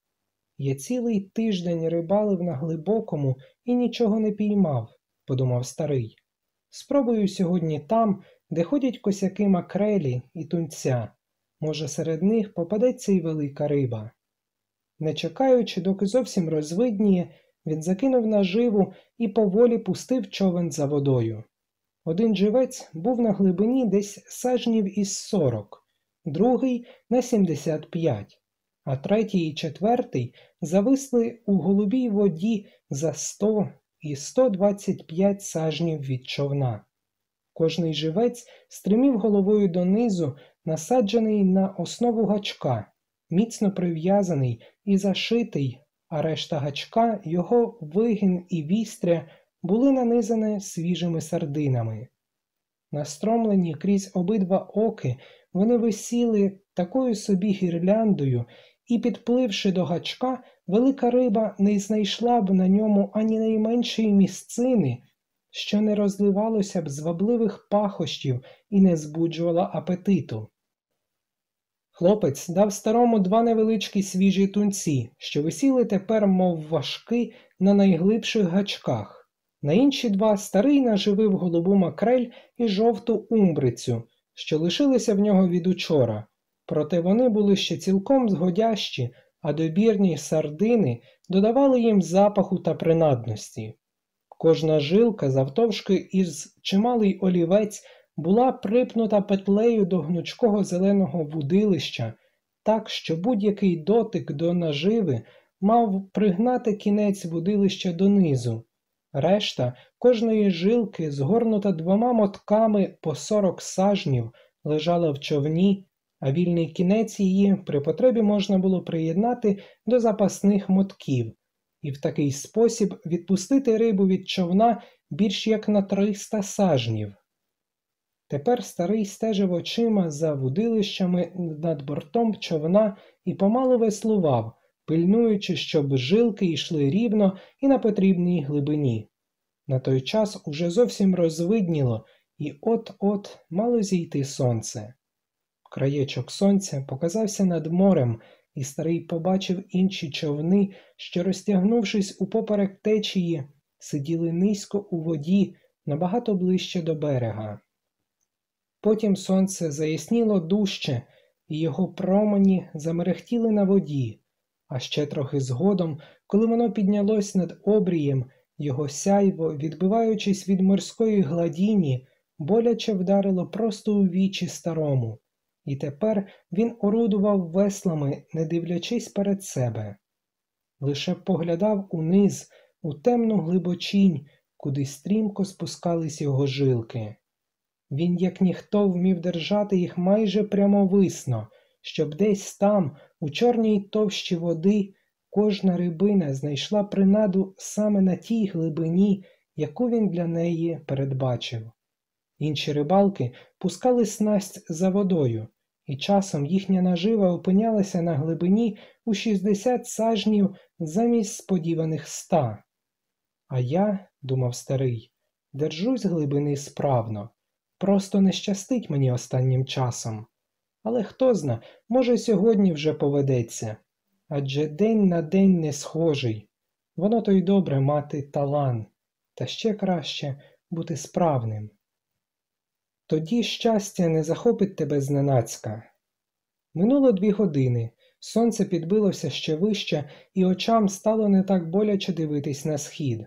Я цілий тиждень рибалив на глибокому і нічого не піймав, подумав старий. Спробую сьогодні там, де ходять косяки макрелі і тунця. Може, серед них попадеться й велика риба. Не чекаючи, доки зовсім розвидніє, він закинув наживу і поволі пустив човен за водою. Один живець був на глибині десь сажнів із сорок, другий на сімдесят п'ять, а третій і четвертий зависли у голубій воді за сто і сто двадцять п'ять сажнів від човна. Кожний живець стримів головою донизу, насаджений на основу гачка, міцно прив'язаний і зашитий, а решта гачка, його вигін і вістря були нанизані свіжими сардинами. Настромлені крізь обидва оки, вони висіли такою собі гірляндою, і, підпливши до гачка, велика риба не знайшла б на ньому ані найменшої місцини, що не розливалося б звабливих пахощів і не збуджувала апетиту. Хлопець дав старому два невеличкі свіжі тунці, що висіли тепер, мов важки, на найглибших гачках. На інші два старий наживив голубу макрель і жовту умбрицю, що лишилися в нього від учора, проте вони були ще цілком згодящі, а добірні сардини додавали їм запаху та принадності. Кожна жилка завтовшки із чималий олівець була припнута петлею до гнучкого зеленого вудилища, так що будь-який дотик до наживи мав пригнати кінець вудилища донизу. Решта кожної жилки, згорнута двома мотками по сорок сажнів, лежала в човні, а вільний кінець її при потребі можна було приєднати до запасних мотків, і в такий спосіб відпустити рибу від човна більш як на триста сажнів. Тепер старий стежив очима за вудилищами над бортом човна і помалу веслував, пильнуючи, щоб жилки йшли рівно і на потрібній глибині. На той час уже зовсім розвидніло, і от-от мало зійти сонце. Краєчок сонця показався над морем, і старий побачив інші човни, що, розтягнувшись упоперек течії, сиділи низько у воді набагато ближче до берега. Потім сонце заясніло дужче, і його промені замерехтіли на воді, а ще трохи згодом, коли воно піднялось над обрієм, його сяйво, відбиваючись від морської гладіні, боляче вдарило просто у вічі старому, і тепер він орудував веслами, не дивлячись перед себе. Лише поглядав униз, у темну глибочінь, куди стрімко спускались його жилки. Він, як ніхто, вмів держати їх майже прямовисно, щоб десь там, у чорній товщі води, кожна рибина знайшла принаду саме на тій глибині, яку він для неї передбачив. Інші рибалки пускали снасть за водою, і часом їхня нажива опинялася на глибині у 60 сажнів замість сподіваних ста. А я, думав старий, держусь глибини справно. Просто не щастить мені останнім часом. Але хто зна, може, сьогодні вже поведеться. Адже день на день не схожий. Воно то й добре мати талант, та ще краще бути справним. Тоді щастя не захопить тебе зненацька. Минуло дві години, сонце підбилося ще вище, і очам стало не так боляче дивитись на схід.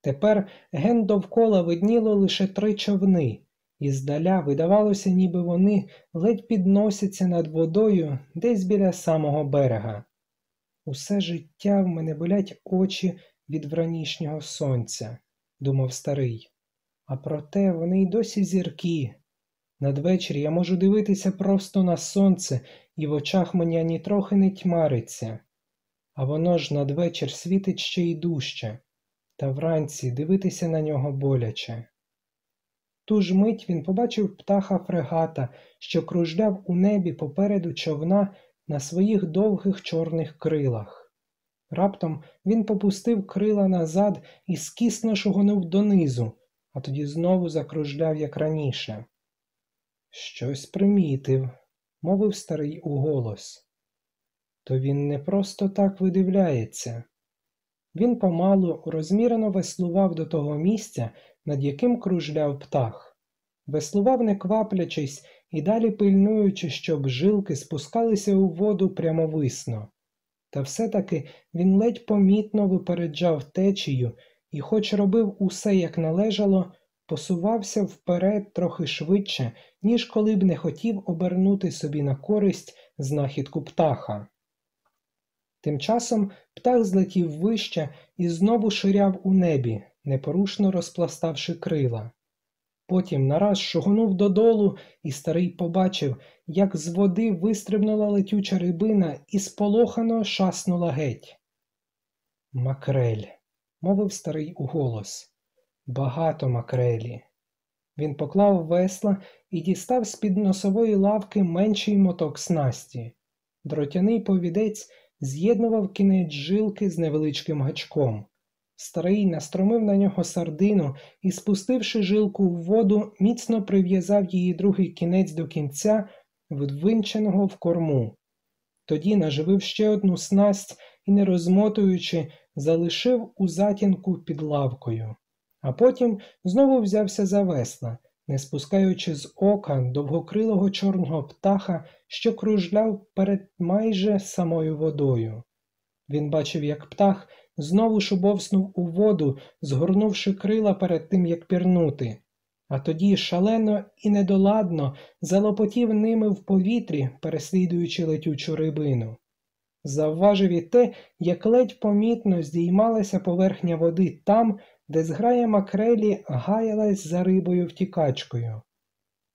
Тепер ген довкола видніло лише три човни. І здаля видавалося, ніби вони ледь підносяться над водою десь біля самого берега. Усе життя в мене болять очі від вранішнього сонця, думав старий, а проте вони й досі зіркі. Надвечір я можу дивитися просто на сонце, і в очах мені ані трохи не тьмариться, а воно ж надвечір світить ще й дужче, та вранці дивитися на нього боляче. Ту ж мить він побачив птаха фрегата, що кружляв у небі попереду човна на своїх довгих чорних крилах. Раптом він попустив крила назад і скісно шугонув донизу, а тоді знову закружляв, як раніше. Щось примітив, мовив старий уголос. То він не просто так видивляється. Він помалу розмірено веслував до того місця, над яким кружляв птах, веслував, не кваплячись і далі пильнуючи, щоб жилки спускалися у воду прямовисно. Та все-таки він ледь помітно випереджав течію і, хоч робив усе як належало, посувався вперед трохи швидше, ніж коли б не хотів обернути собі на користь знахідку птаха. Тим часом птах злетів вище і знову ширяв у небі, непорушно розпластавши крила. Потім нараз шугнув додолу, і старий побачив, як з води вистрибнула летюча рибина і сполохано шаснула геть. Макрель, мовив старий уголос, багато макрелі. Він поклав весла і дістав з-під носової лавки менший моток снасті. Дротяний повідець з'єднував кінець жилки з невеличким гачком. Старий настромив на нього сардину і, спустивши жилку в воду, міцно прив'язав її другий кінець до кінця, вдвинченого в корму. Тоді наживив ще одну снасть і, не розмотуючи, залишив у затінку під лавкою, а потім знову взявся за весла, не спускаючи з ока довгокрилого чорного птаха, що кружляв перед майже самою водою. Він бачив, як птах знову шубовснув у воду, згорнувши крила перед тим, як пірнути, а тоді шалено і недоладно залопотів ними в повітрі, переслідуючи летючу рибину. Завважив і те, як ледь помітно здіймалася поверхня води там, де зграя макрелі гаялась за рибою втікачкою.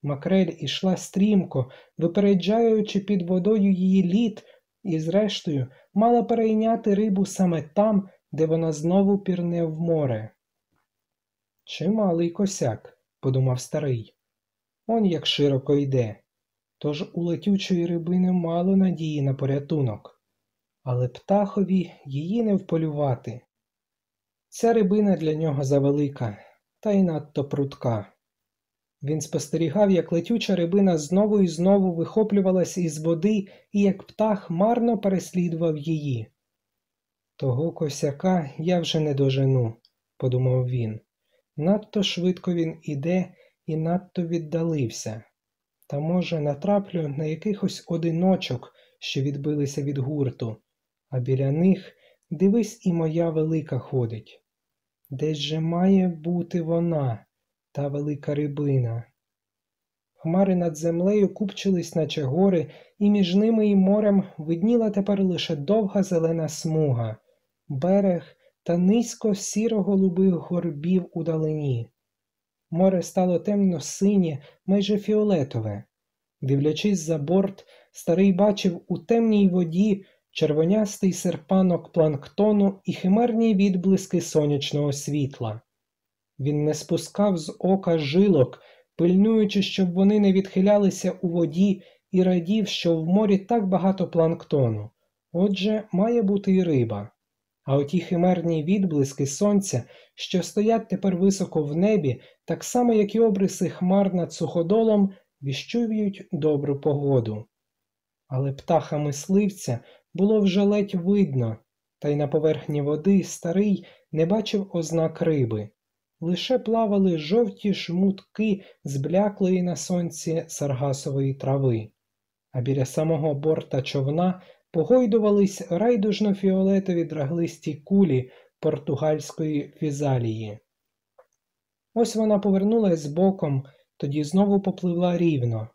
Макрель ішла стрімко, випереджаючи під водою її лід, і, зрештою, мала перейняти рибу саме там, де вона знову пірне в море. Чималий косяк, подумав старий. Он як широко йде. Тож у летючої рибини мало надії на порятунок, але птахові її не вполювати. Ця рибина для нього завелика, та й надто прутка. Він спостерігав, як летюча рибина знову і знову вихоплювалася із води і як птах марно переслідував її. Того косяка я вже не дожену, подумав він. Надто швидко він іде і надто віддалився. Та, може, натраплю на якихось одиночок, що відбилися від гурту, а біля них дивись і моя велика ходить. Десь же має бути вона, та велика рибина. Хмари над землею купчились, наче гори, і між ними і морем видніла тепер лише довга зелена смуга, берег та низько сіро голубих горбів у далині. Море стало темно синє, майже фіолетове. Дивлячись за борт, старий бачив у темній воді червонястий серпанок планктону і химерні відблиски сонячного світла. Він не спускав з ока жилок, пильнуючи, щоб вони не відхилялися у воді, і радів, що в морі так багато планктону. Отже, має бути і риба. А оті химерні відблиски сонця, що стоять тепер високо в небі, так само, як і обриси хмар над суходолом, віщують добру погоду. Але птаха мисливця було вже ледь видно, та й на поверхні води старий не бачив ознак риби. Лише плавали жовті шмутки збляклої на сонці саргасової трави, а біля самого борта човна погойдувались райдужно фіолетові драглисті кулі португальської фізалії. Ось вона повернулась боком, тоді знову попливла рівно.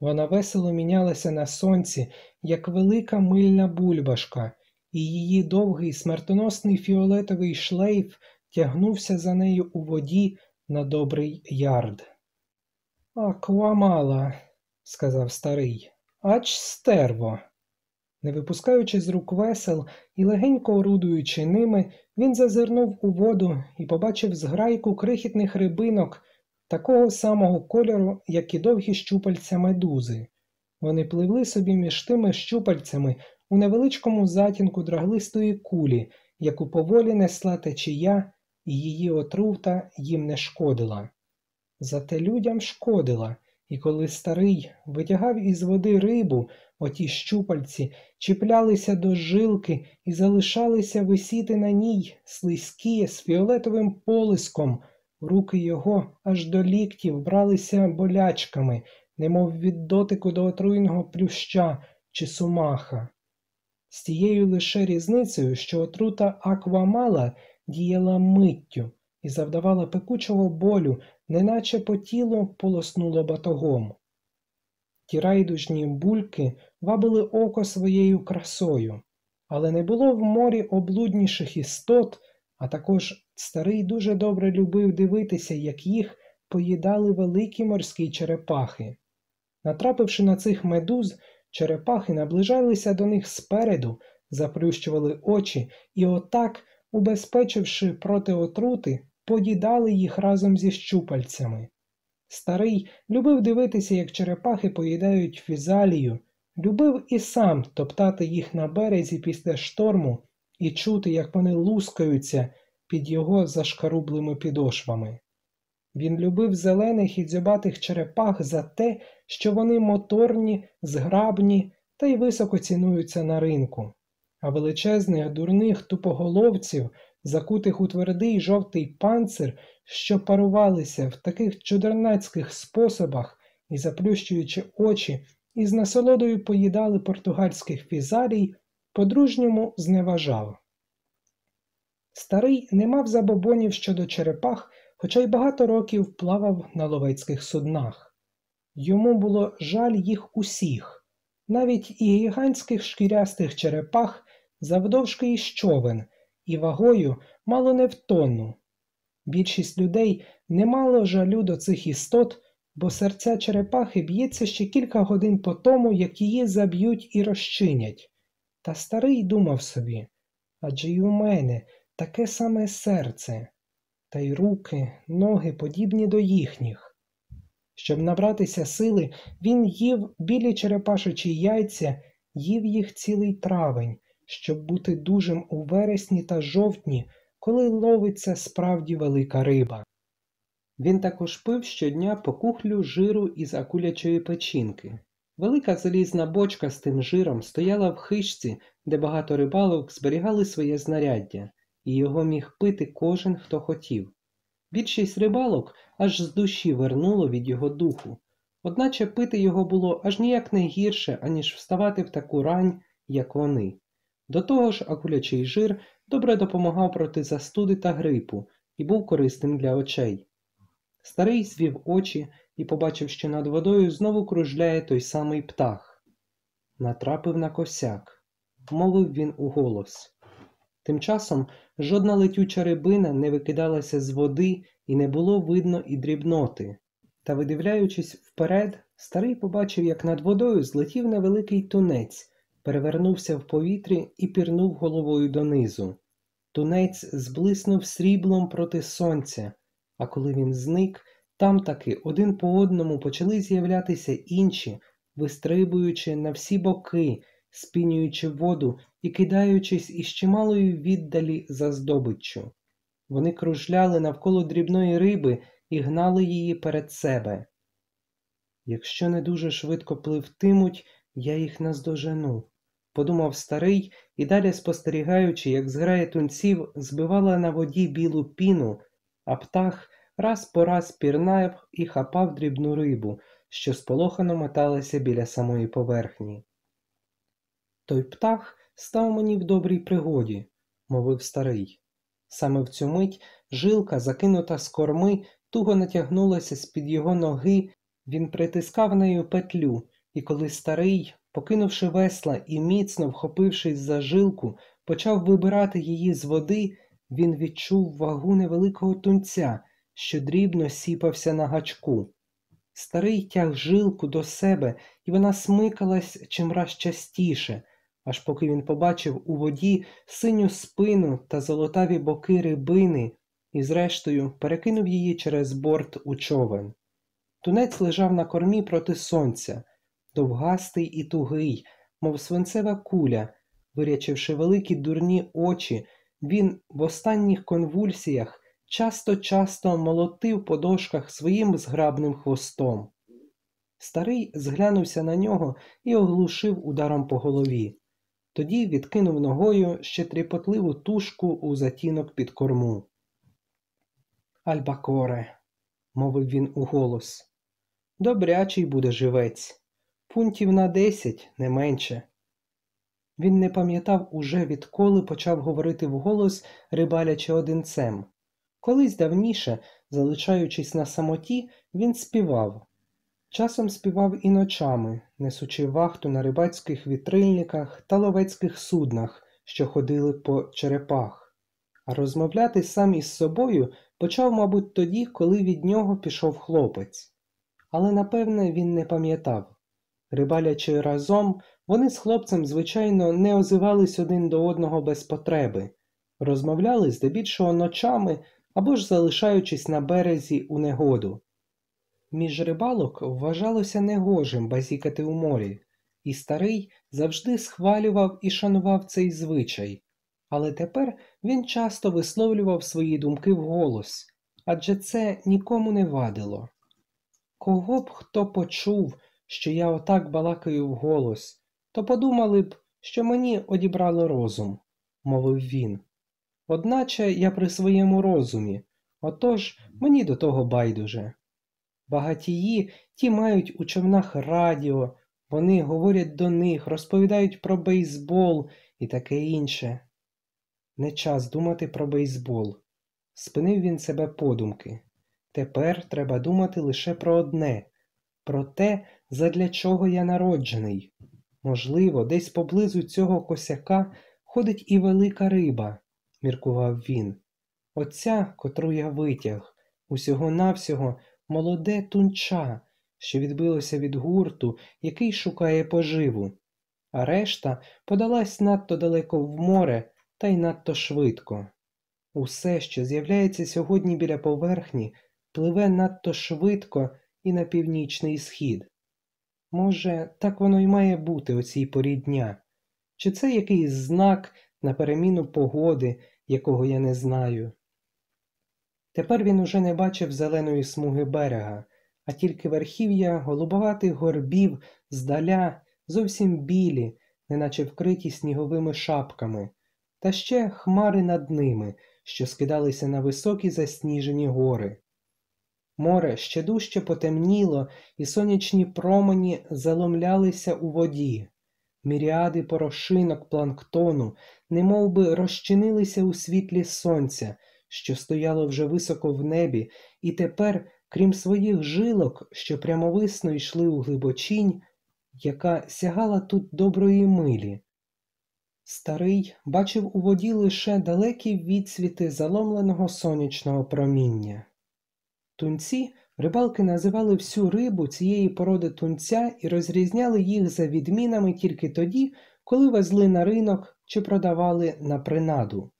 Вона весело мінялася на сонці, як велика мильна бульбашка, і її довгий смертоносний фіолетовий шлейф тягнувся за нею у воді на добрий ярд. Аквамала, сказав старий, ач стерво. Не випускаючи з рук весел і легенько орудуючи ними, він зазирнув у воду і побачив зграйку крихітних рибинок такого самого кольору, як і довгі щупальця медузи. Вони пливли собі між тими щупальцями у невеличкому затінку драглистої кулі, яку поволі несла течія, її отрута їм не шкодила. Зате людям шкодила, і коли старий витягав із води рибу, оті щупальці чіплялися до жилки і залишалися висіти на ній слизькі з фіолетовим полиском, руки його аж до ліктів бралися болячками, немов від дотику до отруйного плюща чи сумаха. З тією лише різницею, що отрута аквамала діяла миттю і завдавала пекучого болю, неначе по тілу полоснуло батогом. Ті райдужні бульки вабили око своєю красою, але не було в морі облудніших істот, а також старий дуже добре любив дивитися, як їх поїдали великі морські черепахи. Натрапивши на цих медуз, черепахи наближалися до них спереду, заплющували очі і отак, убезпечивши проти отрути, поїдали їх разом зі щупальцями. Старий любив дивитися, як черепахи поїдають фізалію, любив і сам топтати їх на березі після шторму і чути, як вони лускаються під його зашкарублими підошвами. Він любив зелених і дзьобатих черепах за те, що вони моторні, зграбні та й високо цінуються на ринку, а величезних дурних тупоголовців, закутих у твердий жовтий панцир, що парувалися в таких чудернацьких способах і, заплющуючи очі, із насолодою поїдали португальських фізарій, по-дружньому зневажав. Старий не мав забобонів щодо черепах, хоча й багато років плавав на ловецьких суднах. Йому було жаль їх усіх, навіть і гігантських шкірястих черепах завдовжки із човен, і вагою мало не в тонну. Більшість людей не мало жалю до цих істот, бо серця черепахи б'ється ще кілька годин по тому, як її заб'ють і розчинять. Та старий думав собі адже й у мене таке саме серце, та й руки, ноги подібні до їхніх. Щоб набратися сили, він їв білі черепашечі яйця, їв їх цілий травень, щоб бути дужим у вересні та жовтні, коли ловиться справді велика риба. Він також пив щодня по кухлю жиру із акулячої печінки. Велика залізна бочка з тим жиром стояла в хижці, де багато рибалок зберігали своє знаряддя, і його міг пити кожен, хто хотів. Більшість рибалок аж з душі вернуло від його духу, одначе пити його було аж ніяк не гірше, аніж вставати в таку рань, як вони. До того ж, акулячий жир добре допомагав проти застуди та грипу і був корисним для очей. Старий звів очі і побачив, що над водою знову кружляє той самий птах. Натрапив на косяк, мовив він уголос. Тим часом жодна летюча рибина не викидалася з води і не було видно і дрібноти. Та, видивляючись вперед, старий побачив, як над водою злетів невеликий тунець, перевернувся в повітрі і пірнув головою донизу. Тунець зблиснув сріблом проти сонця, а коли він зник, там таки один по одному почали з'являтися інші, вистрибуючи на всі боки, спінюючи воду і кидаючись із чималої віддалі за здобиччю. Вони кружляли навколо дрібної риби і гнали її перед себе. Якщо не дуже швидко пливтимуть, я їх наздожену, подумав старий і далі спостерігаючи, як зграя тунців збивала на воді білу піну, а птах раз по раз пірнав і хапав дрібну рибу, що сполохано моталася біля самої поверхні. Той птах став мені в добрій пригоді, мовив старий. Саме в цю мить жилка, закинута з корми, туго натягнулася з під його ноги, він притискав нею петлю, і коли старий, покинувши весла і міцно вхопившись за жилку, почав вибирати її з води, він відчув вагу невеликого тунця, що дрібно сіпався на гачку. Старий тяг жилку до себе, і вона смикалась чимраз частіше, аж поки він побачив у воді синю спину та золотаві боки рибини і, зрештою, перекинув її через борт у човен. Тунець лежав на кормі проти сонця, довгастий і тугий, мов свинцева куля, вирячивши великі дурні очі, він в останніх конвульсіях часто-часто молотив по дошках своїм зграбним хвостом. Старий зглянувся на нього і оглушив ударом по голові. Тоді відкинув ногою ще тріпотливу тушку у затінок під корму. Альбакоре, мовив він уголос, добрячий буде живець, пунктів на десять, не менше. Він не пам'ятав уже, відколи почав говорити вголос, рибалячи одинцем. Колись давніше, залишаючись на самоті, він співав. Часом співав і ночами, несучи вахту на рибацьких вітрильниках та ловецьких суднах, що ходили по черепах, а розмовляти сам із собою почав, мабуть, тоді, коли від нього пішов хлопець. Але напевне він не пам'ятав. Рибалячи разом, вони з хлопцем, звичайно, не озивались один до одного без потреби, розмовляли здебільшого ночами або ж залишаючись на березі у негоду. між рибалок вважалося негожим базікати у морі, і старий завжди схвалював і шанував цей звичай, але тепер він часто висловлював свої думки вголос, адже це нікому не вадило. Кого б хто почув, що я отак балакаю вголос, то подумали б, що мені одібрало розум, мовив він. Одначе я при своєму розумі, отож мені до того байдуже. Багатії ті мають у човнах радіо, вони говорять до них, розповідають про бейсбол і таке інше. Не час думати про бейсбол. Спинив він себе подумки. Тепер треба думати лише про одне, про те, задля чого я народжений. Можливо, десь поблизу цього косяка ходить і велика риба, міркував він. Оця, котру я витяг, усього навсього молоде тунча, що відбилося від гурту, який шукає поживу, а решта подалась надто далеко в море та й надто швидко. Усе, що з'являється сьогодні біля поверхні, пливе надто швидко і на північний схід. Може, так воно й має бути о цій порі дня? Чи це якийсь знак на переміну погоди, якого я не знаю? Тепер він уже не бачив зеленої смуги берега, а тільки верхів'я голубоватих горбів здаля, зовсім білі, неначе вкриті сніговими шапками, та ще хмари над ними, що скидалися на високі засніжені гори. Море ще дужче потемніло, і сонячні промені заломлялися у воді. Міріади порошинок планктону немов би розчинилися у світлі сонця, що стояло вже високо в небі, і тепер, крім своїх жилок, що прямовисно йшли у глибочінь, яка сягала тут доброї милі. Старий бачив у воді лише далекі відсвіти заломленого сонячного проміння. Тунці рибалки називали всю рибу цієї породи тунця і розрізняли їх за відмінами тільки тоді, коли везли на ринок чи продавали на принаду,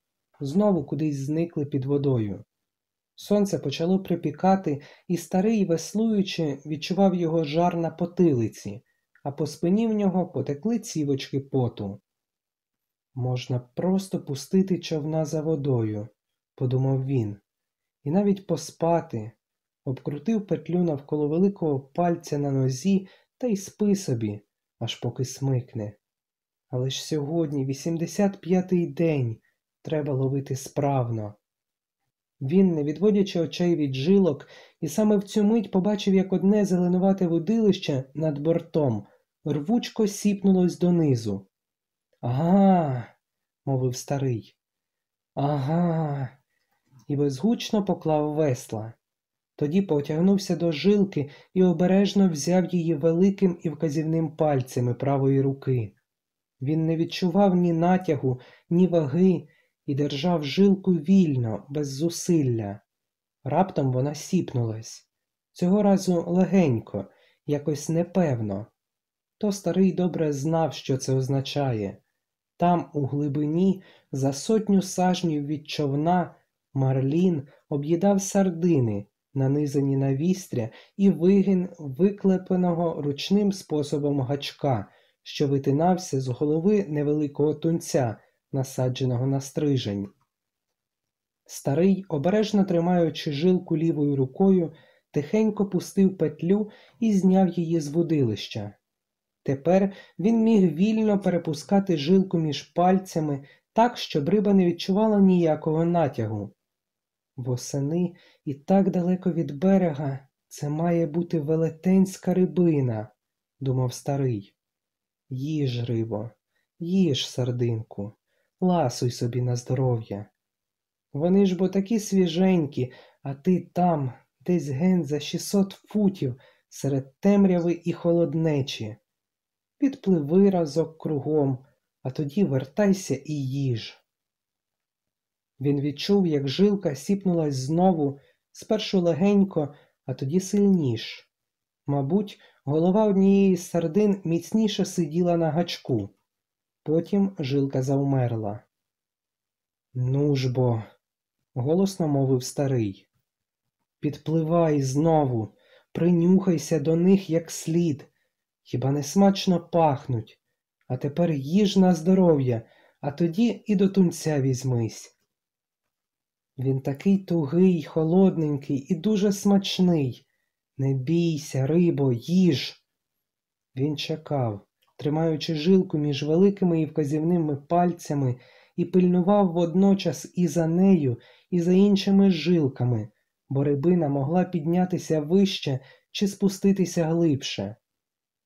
знову кудись зникли під водою. Сонце почало припікати, і старий, веслуючи, відчував його жар на потилиці, а по спині в нього потекли цівочки поту. Можна просто пустити човна за водою, подумав він, і навіть поспати, обкрутив петлю навколо великого пальця на нозі та й спи собі, аж поки смикне. Але ж сьогодні, 85-й день, треба ловити справно. Він, не відводячи очей від жилок, і саме в цю мить побачив, як одне зеленувате водилище над бортом рвучко сіпнулось донизу. Ага, мовив старий. Ага, і безгучно поклав весла. Тоді потягнувся до жилки і обережно взяв її великим і вказівним пальцями правої руки. Він не відчував ні натягу, ні ваги і держав жилку вільно, без зусилля. Раптом вона сіпнулась. Цього разу легенько, якось непевно. То старий добре знав, що це означає. Там, у глибині, за сотню сажнів від човна, Марлін об'їдав сардини, нанизані на вістря, і вигін виклепеного ручним способом гачка, що витинався з голови невеликого тунця, насадженого на стрижень. Старий, обережно тримаючи жилку лівою рукою, тихенько пустив петлю і зняв її з водилища. Тепер він міг вільно перепускати жилку між пальцями так, щоб риба не відчувала ніякого натягу. Восени і так далеко від берега це має бути велетенська рибина, думав старий. Їж, рибо, їж, сардинку, ласуй собі на здоров'я. Вони ж бо такі свіженькі, а ти там, десь ген за 600 футів серед темряви і холоднечі. Підпливи разок кругом, а тоді вертайся і їж. Він відчув, як жилка сіпнулась знову, спершу легенько, а тоді сильніш. Мабуть, голова однієї з сардин міцніше сиділа на гачку. Потім жилка завмерла. Ну ж бо, голосно мовив старий. Підпливай знову, принюхайся до них як слід. Хіба не смачно пахнуть? А тепер їж на здоров'я, а тоді і до тунця візьмись. Він такий тугий, холодненький і дуже смачний. Не бійся, рибо, їж. Він чекав, тримаючи жилку між великими і вказівними пальцями, і пильнував водночас і за нею, і за іншими жилками, бо рибина могла піднятися вище чи спуститися глибше.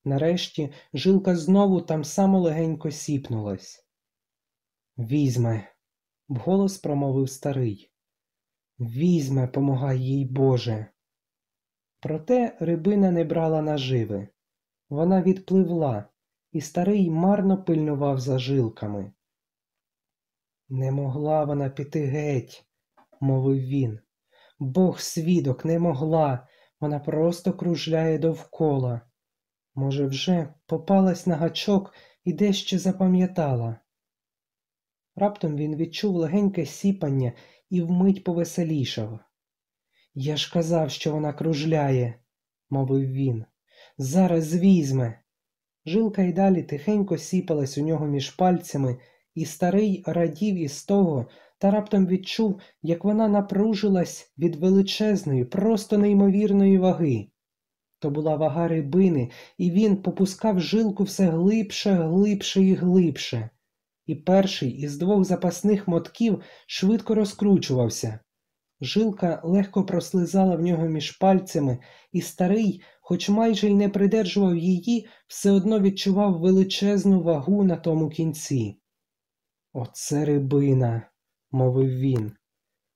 Нарешті жилка знову там само легенько сіпнулась. Візьме, вголос промовив старий. Візьме, помагай їй Боже. Проте рибина не брала наживи. Вона відпливла, і старий марно пильнував за жилками. Не могла вона піти геть, мовив він. Бог свідок не могла, вона просто кружляє довкола. Може, вже попалась на гачок і дещо запам'ятала. Раптом він відчув легеньке сіпання і вмить повеселішав. Я ж казав, що вона кружляє, мовив він. Зараз візьме. Жилка й далі тихенько сіпалась у нього між пальцями, і старий радів із того та раптом відчув, як вона напружилась від величезної, просто неймовірної ваги. То була вага рибини, і він попускав жилку все глибше, глибше і глибше. І перший із двох запасних мотків швидко розкручувався. Жилка легко прослизала в нього між пальцями, і старий, хоч майже й не придержував її, все одно відчував величезну вагу на тому кінці. Оце рибина, мовив він.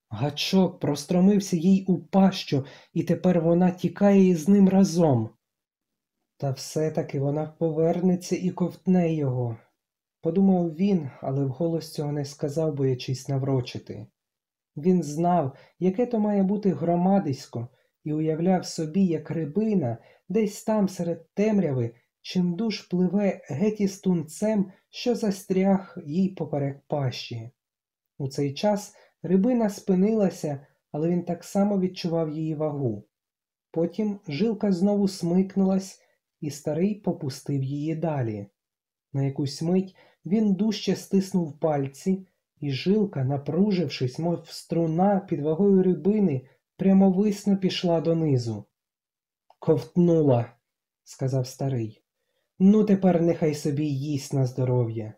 Гачок простромився їй у пащу, і тепер вона тікає із ним разом. Та все-таки вона повернеться і ковтне його, подумав він, але вголос цього не сказав, боячись наврочити. Він знав, яке то має бути громадисько, і уявляв собі, як рибина десь там серед темряви чимдуж пливе геть із тунцем, що застряг їй поперек пащі. У цей час рибина спинилася, але він так само відчував її вагу. Потім жилка знову смикнулась, і старий попустив її далі. На якусь мить він дужче стиснув пальці, і жилка, напружившись, мов струна під вагою рибини, прямовисно пішла донизу. Ковтнула, сказав старий. Ну, тепер нехай собі їсть на здоров'я.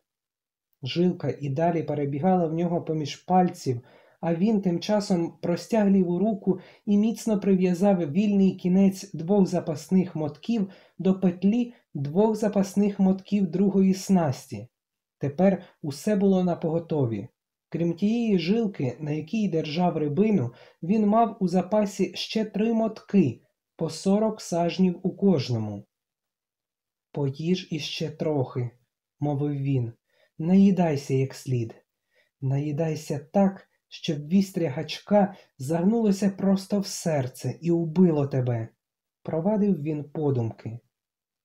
Жилка і далі перебігала в нього поміж пальців, а він тим часом простяг ліву руку і міцно прив'язав вільний кінець двох запасних мотків до петлі двох запасних мотків другої снасті. Тепер усе було на поготові. Крім тієї жилки, на якій держав рибину, він мав у запасі ще три мотки по сорок сажнів у кожному. Поїж іще трохи, мовив він, наїдайся як слід, наїдайся так, щоб вістря гачка загнулося просто в серце і убило тебе, провадив він подумки.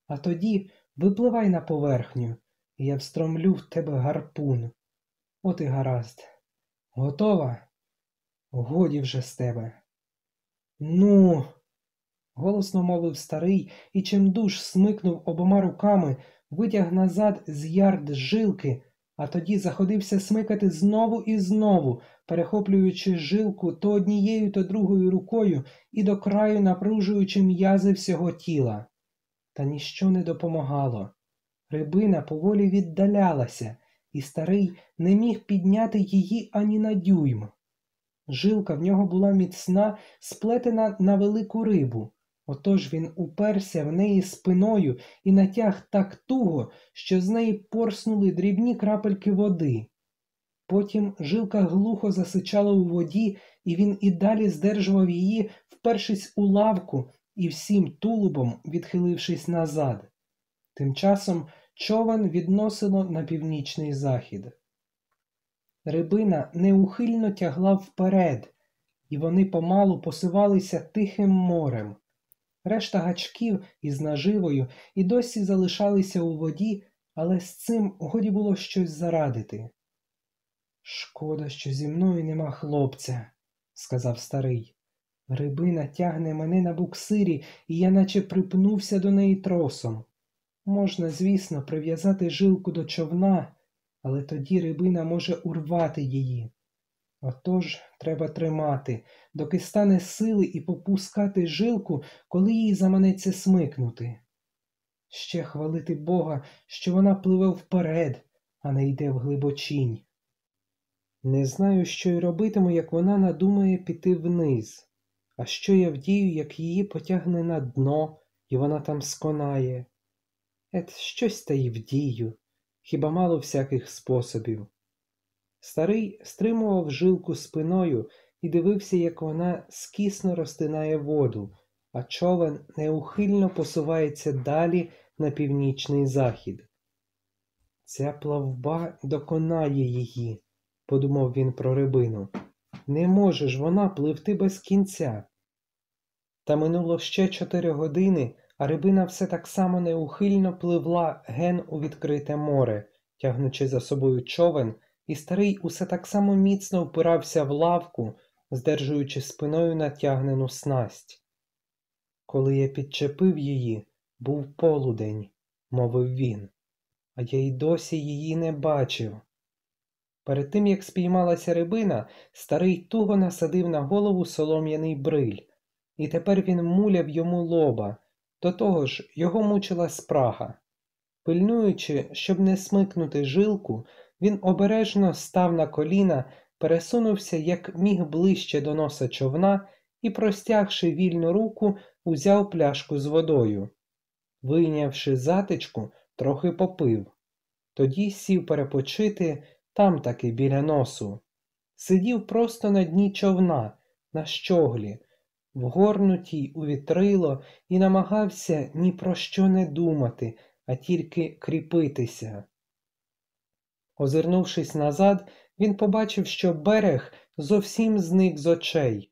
А тоді випливай на поверхню, я встромлю в тебе гарпун. От і гаразд. Готова? Годі вже з тебе. Ну, голосно мовив старий і чимдуж смикнув обома руками, витяг назад з ярд жилки, а тоді заходився смикати знову і знову, перехоплюючи жилку то однією, то другою рукою і до краю напружуючи м'язи всього тіла. Та ніщо не допомагало. Рибина поволі віддалялася, і старий не міг підняти її ані на дюйм. Жилка в нього була міцна, сплетена на велику рибу, отож він уперся в неї спиною і натяг так туго, що з неї порснули дрібні крапельки води. Потім жилка глухо засичала у воді, і він і далі здержував її, впершись у лавку і всім тулубом відхилившись назад. Тим часом човен відносило на північний захід. Рибина неухильно тягла вперед, і вони помалу посивалися тихим морем. Решта гачків із наживою і досі залишалися у воді, але з цим годі було щось зарадити. Шкода, що зі мною нема хлопця, сказав старий. Рибина тягне мене на буксирі, і я наче припнувся до неї тросом. Можна, звісно, прив'язати жилку до човна, але тоді рибина може урвати її. Отож треба тримати, доки стане сили і попускати жилку, коли їй заманеться смикнути. Ще хвалити Бога, що вона пливе вперед, а не йде в глибочінь. Не знаю, що й робитиму, як вона надумає піти вниз, а що я вдію, як її потягне на дно, і вона там сконає. Ет, щось та й вдію, хіба мало всяких способів. Старий стримував жилку спиною і дивився, як вона скісно розтинає воду, а човен неухильно посувається далі на північний захід. Ця плавба доконає її, подумав він про рибину. Не може ж вона пливти без кінця. Та минуло ще чотири години, а рибина все так само неухильно пливла ген у відкрите море, тягнучи за собою човен, і старий усе так само міцно впирався в лавку, здержуючи спиною натягнену снасть. Коли я підчепив її, був полудень, мовив він, а я й досі її не бачив. Перед тим, як спіймалася рибина, старий туго насадив на голову солом'яний бриль, і тепер він муляв йому лоба, до того ж його мучила спрага. Пильнуючи, щоб не смикнути жилку, він обережно став на коліна, пересунувся як міг ближче до носа човна і, простягши вільну руку, узяв пляшку з водою. Вийнявши затичку, трохи попив. Тоді сів перепочити там таки біля носу. Сидів просто на дні човна, на щоглі, вгорнутій у вітрило, і намагався ні про що не думати, а тільки кріпитися. Озирнувшись назад, він побачив, що берег зовсім зник з очей.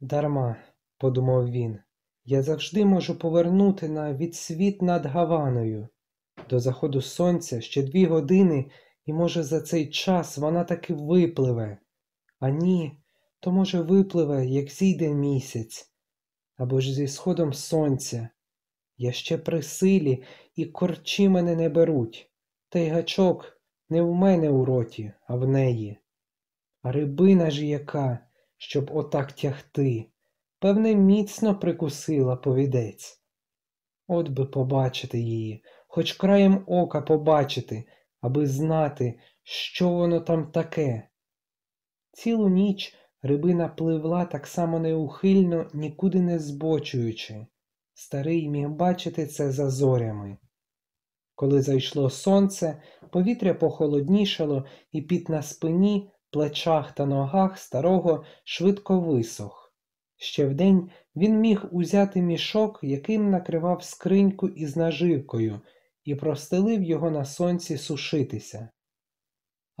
Дарма, подумав він, я завжди можу повернути на відсвіт над Гаваною. До заходу сонця ще дві години, і, може, за цей час вона таки випливе. А ні, то, може, випливе, як зійде місяць, або ж зі сходом сонця. Я ще при силі, і корчі мене не беруть, та й гачок не в мене у роті, а в неї. А рибина ж яка, щоб отак тягти, певне, міцно прикусила повідець. От би побачити її, хоч краєм ока побачити, аби знати, що воно там таке. Цілу ніч рибина пливла так само неухильно, нікуди не збочуючи. Старий міг бачити це за зорями. Коли зайшло сонце, повітря похолоднішало, і під на спині, плечах та ногах старого швидко висох. Ще вдень він міг узяти мішок, яким накривав скриньку із наживкою, і простелив його на сонці сушитися.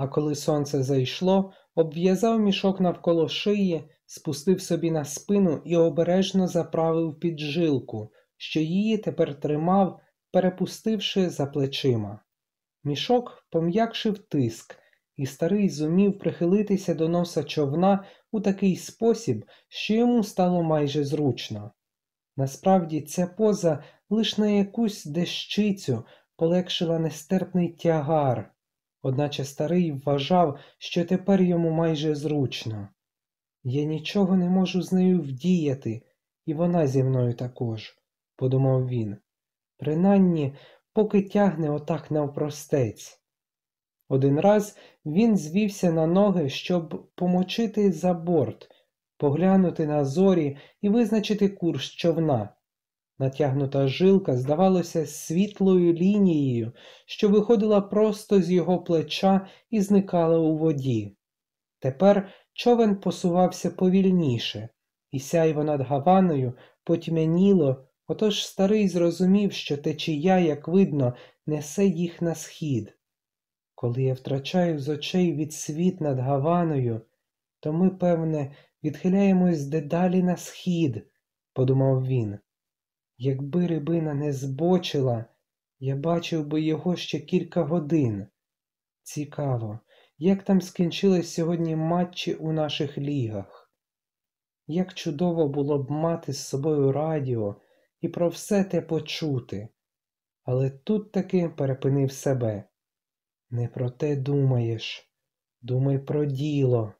А коли сонце зайшло, обв'язав мішок навколо шиї, спустив собі на спину і обережно заправив під жилку, що її тепер тримав, перепустивши за плечима. Мішок пом'якшив тиск, і старий зумів прихилитися до носа човна у такий спосіб, що йому стало майже зручно. Насправді, ця поза лиш на якусь дещицю полегшила нестерпний тягар, одначе старий вважав, що тепер йому майже зручно. Я нічого не можу з нею вдіяти, і вона зі мною також, подумав він. Принаймні, поки тягне отак навпростець. Один раз він звівся на ноги, щоб помочити за борт, поглянути на зорі і визначити курс човна. Натягнута жилка здавалося світлою лінією, що виходила просто з його плеча і зникала у воді. Тепер човен посувався повільніше, і сяйво над Гаваною потьмяніло, отож старий зрозумів, що течія, як видно, несе їх на схід. Коли я втрачаю з очей від світ над Гаваною, то ми, певне, відхиляємось дедалі на схід, подумав він. Якби рибина не збочила, я бачив би його ще кілька годин. Цікаво, як там скінчились сьогодні матчі у наших лігах. як чудово було б мати з собою радіо і про все те почути, але тут таки перепинив себе. Не про те думаєш, думай про діло,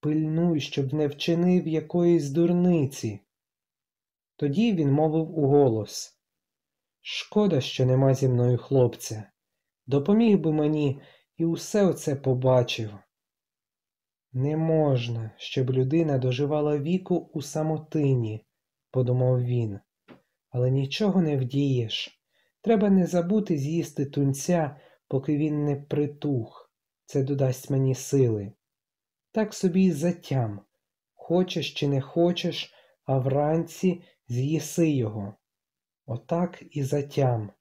пильнуй, щоб не вчинив якоїсь дурниці. Тоді він мовив уголос Шкода, що нема зі мною хлопця. Допоміг би мені і усе оце побачив. Не можна, щоб людина доживала віку у самотині, подумав він, але нічого не вдієш. Треба не забути з'їсти тунця, поки він не притух. Це додасть мені сили. Так собі й затям. Хочеш чи не хочеш, а вранці з'їси його. Отак і затям,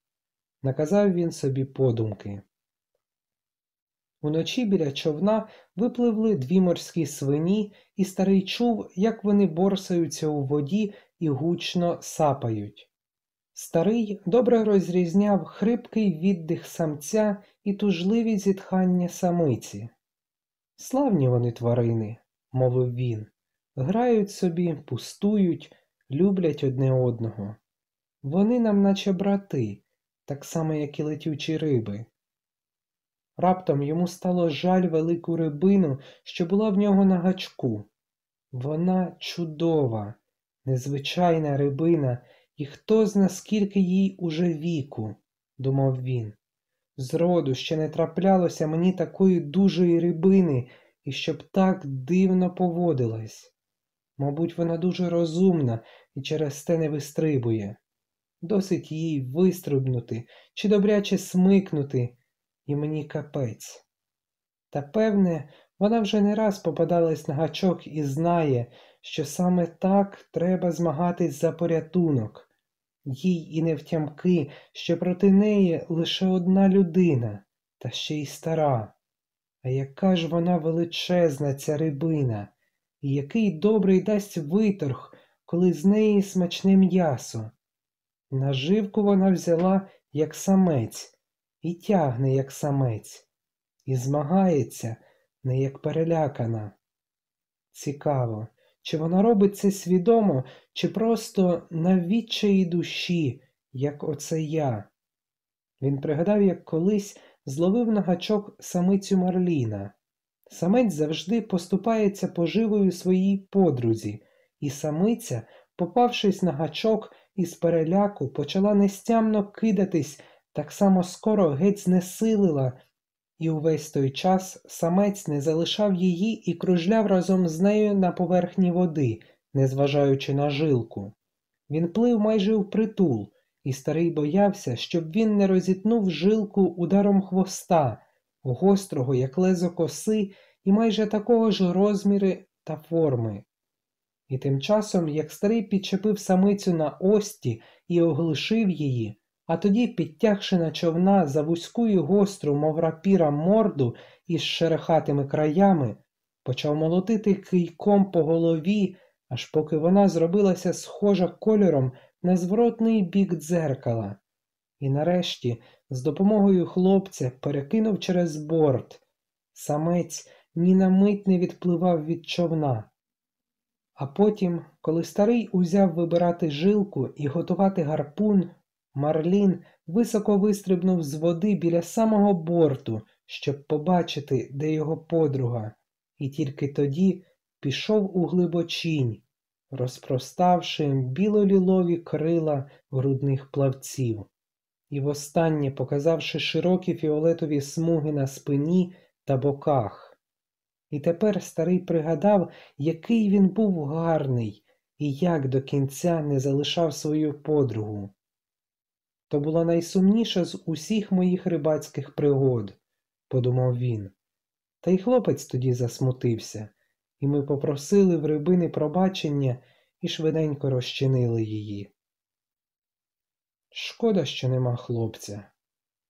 наказав він собі подумки. Уночі біля човна випливли дві морські свині, і старий чув, як вони борсаються у воді і гучно сапають. Старий добре розрізняв хрипкий віддих самця і тужливі зітхання самиці. Славні вони тварини, мовив він, грають собі, пустують, люблять одне одного. Вони нам, наче брати, так само, як і летючі риби. Раптом йому стало жаль велику рибину, що була в нього на гачку. Вона чудова, незвичайна рибина, і хто зна скільки їй уже віку, думав він. Зроду ще не траплялося мені такої дужої рибини, і щоб так дивно поводилась. Мабуть, вона дуже розумна і через те не вистрибує. Досить їй вистрибнути чи добряче смикнути, і мені капець. Та, певне, вона вже не раз попадалась на гачок і знає, що саме так треба змагатись за порятунок. Їй і не втямки, що проти неї лише одна людина, та ще й стара. А яка ж вона величезна, ця рибина, і який добрий дасть виторг, коли з неї смачне м'ясо. Наживку вона взяла, як самець, і тягне, як самець, і змагається, не як перелякана. Цікаво, чи вона робить це свідомо, чи просто на відчаї душі, як оце я. Він пригадав, як колись зловив на гачок самицю Марліна. Самець завжди поступається поживою своїй подрузі, і самиця, попавшись на гачок із переляку, почала нестямно кидатись так само скоро геть знесилила, і увесь той час самець не залишав її і кружляв разом з нею на поверхні води, незважаючи на жилку. Він плив майже впритул, і старий боявся, щоб він не розітнув жилку ударом хвоста, гострого, як лезо коси, і майже такого ж розміри та форми. І тим часом, як старий підчепив самицю на ості і оглушив її, а тоді, підтягши на човна за вузьку й гостру, мов рапіра морду із шерехатими краями, почав молотити кийком по голові, аж поки вона зробилася схожа кольором на зворотний бік дзеркала. І нарешті, з допомогою хлопця, перекинув через борт. Самець ні на мить не відпливав від човна. А потім, коли старий узяв вибирати жилку і готувати гарпун, Марлін високо вистрибнув з води біля самого борту, щоб побачити, де його подруга, і тільки тоді пішов у глибочінь, розпроставши білолілові крила грудних плавців, і востаннє показавши широкі фіолетові смуги на спині та боках. І тепер старий пригадав, який він був гарний і як до кінця не залишав свою подругу. То була найсумніша з усіх моїх рибацьких пригод, подумав він. Та й хлопець тоді засмутився, і ми попросили в рибини пробачення і швиденько розчинили її. Шкода, що нема хлопця,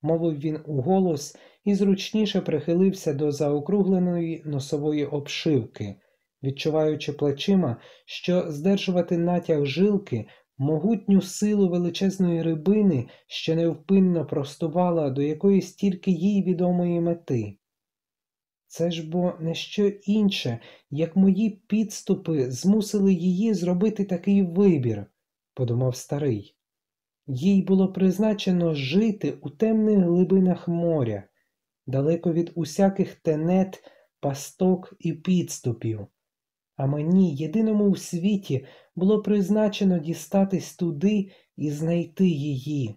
мовив він уголос і зручніше прихилився до заокругленої носової обшивки, відчуваючи плечима, що здержувати натяг жилки могутню силу величезної рибини, що невпинно простувала до якоїсь тільки їй відомої мети. Це ж бо не що інше, як мої підступи змусили її зробити такий вибір, подумав старий. Їй було призначено жити у темних глибинах моря, далеко від усяких тенет, пасток і підступів. А мені, єдиному в світі, було призначено дістатись туди і знайти її,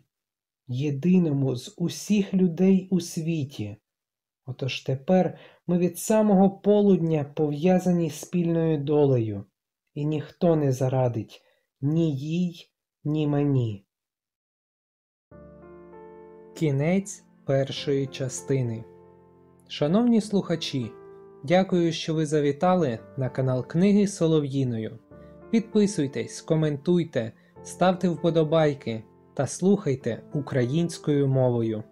єдиному з усіх людей у світі. Отож тепер ми від самого полудня пов'язані спільною долею, і ніхто не зарадить ні їй, ні мені. Кінець першої частини. Шановні слухачі, дякую, що ви завітали на канал Книги Солов'їною. Підписуйтесь, коментуйте, ставте вподобайки та слухайте українською мовою.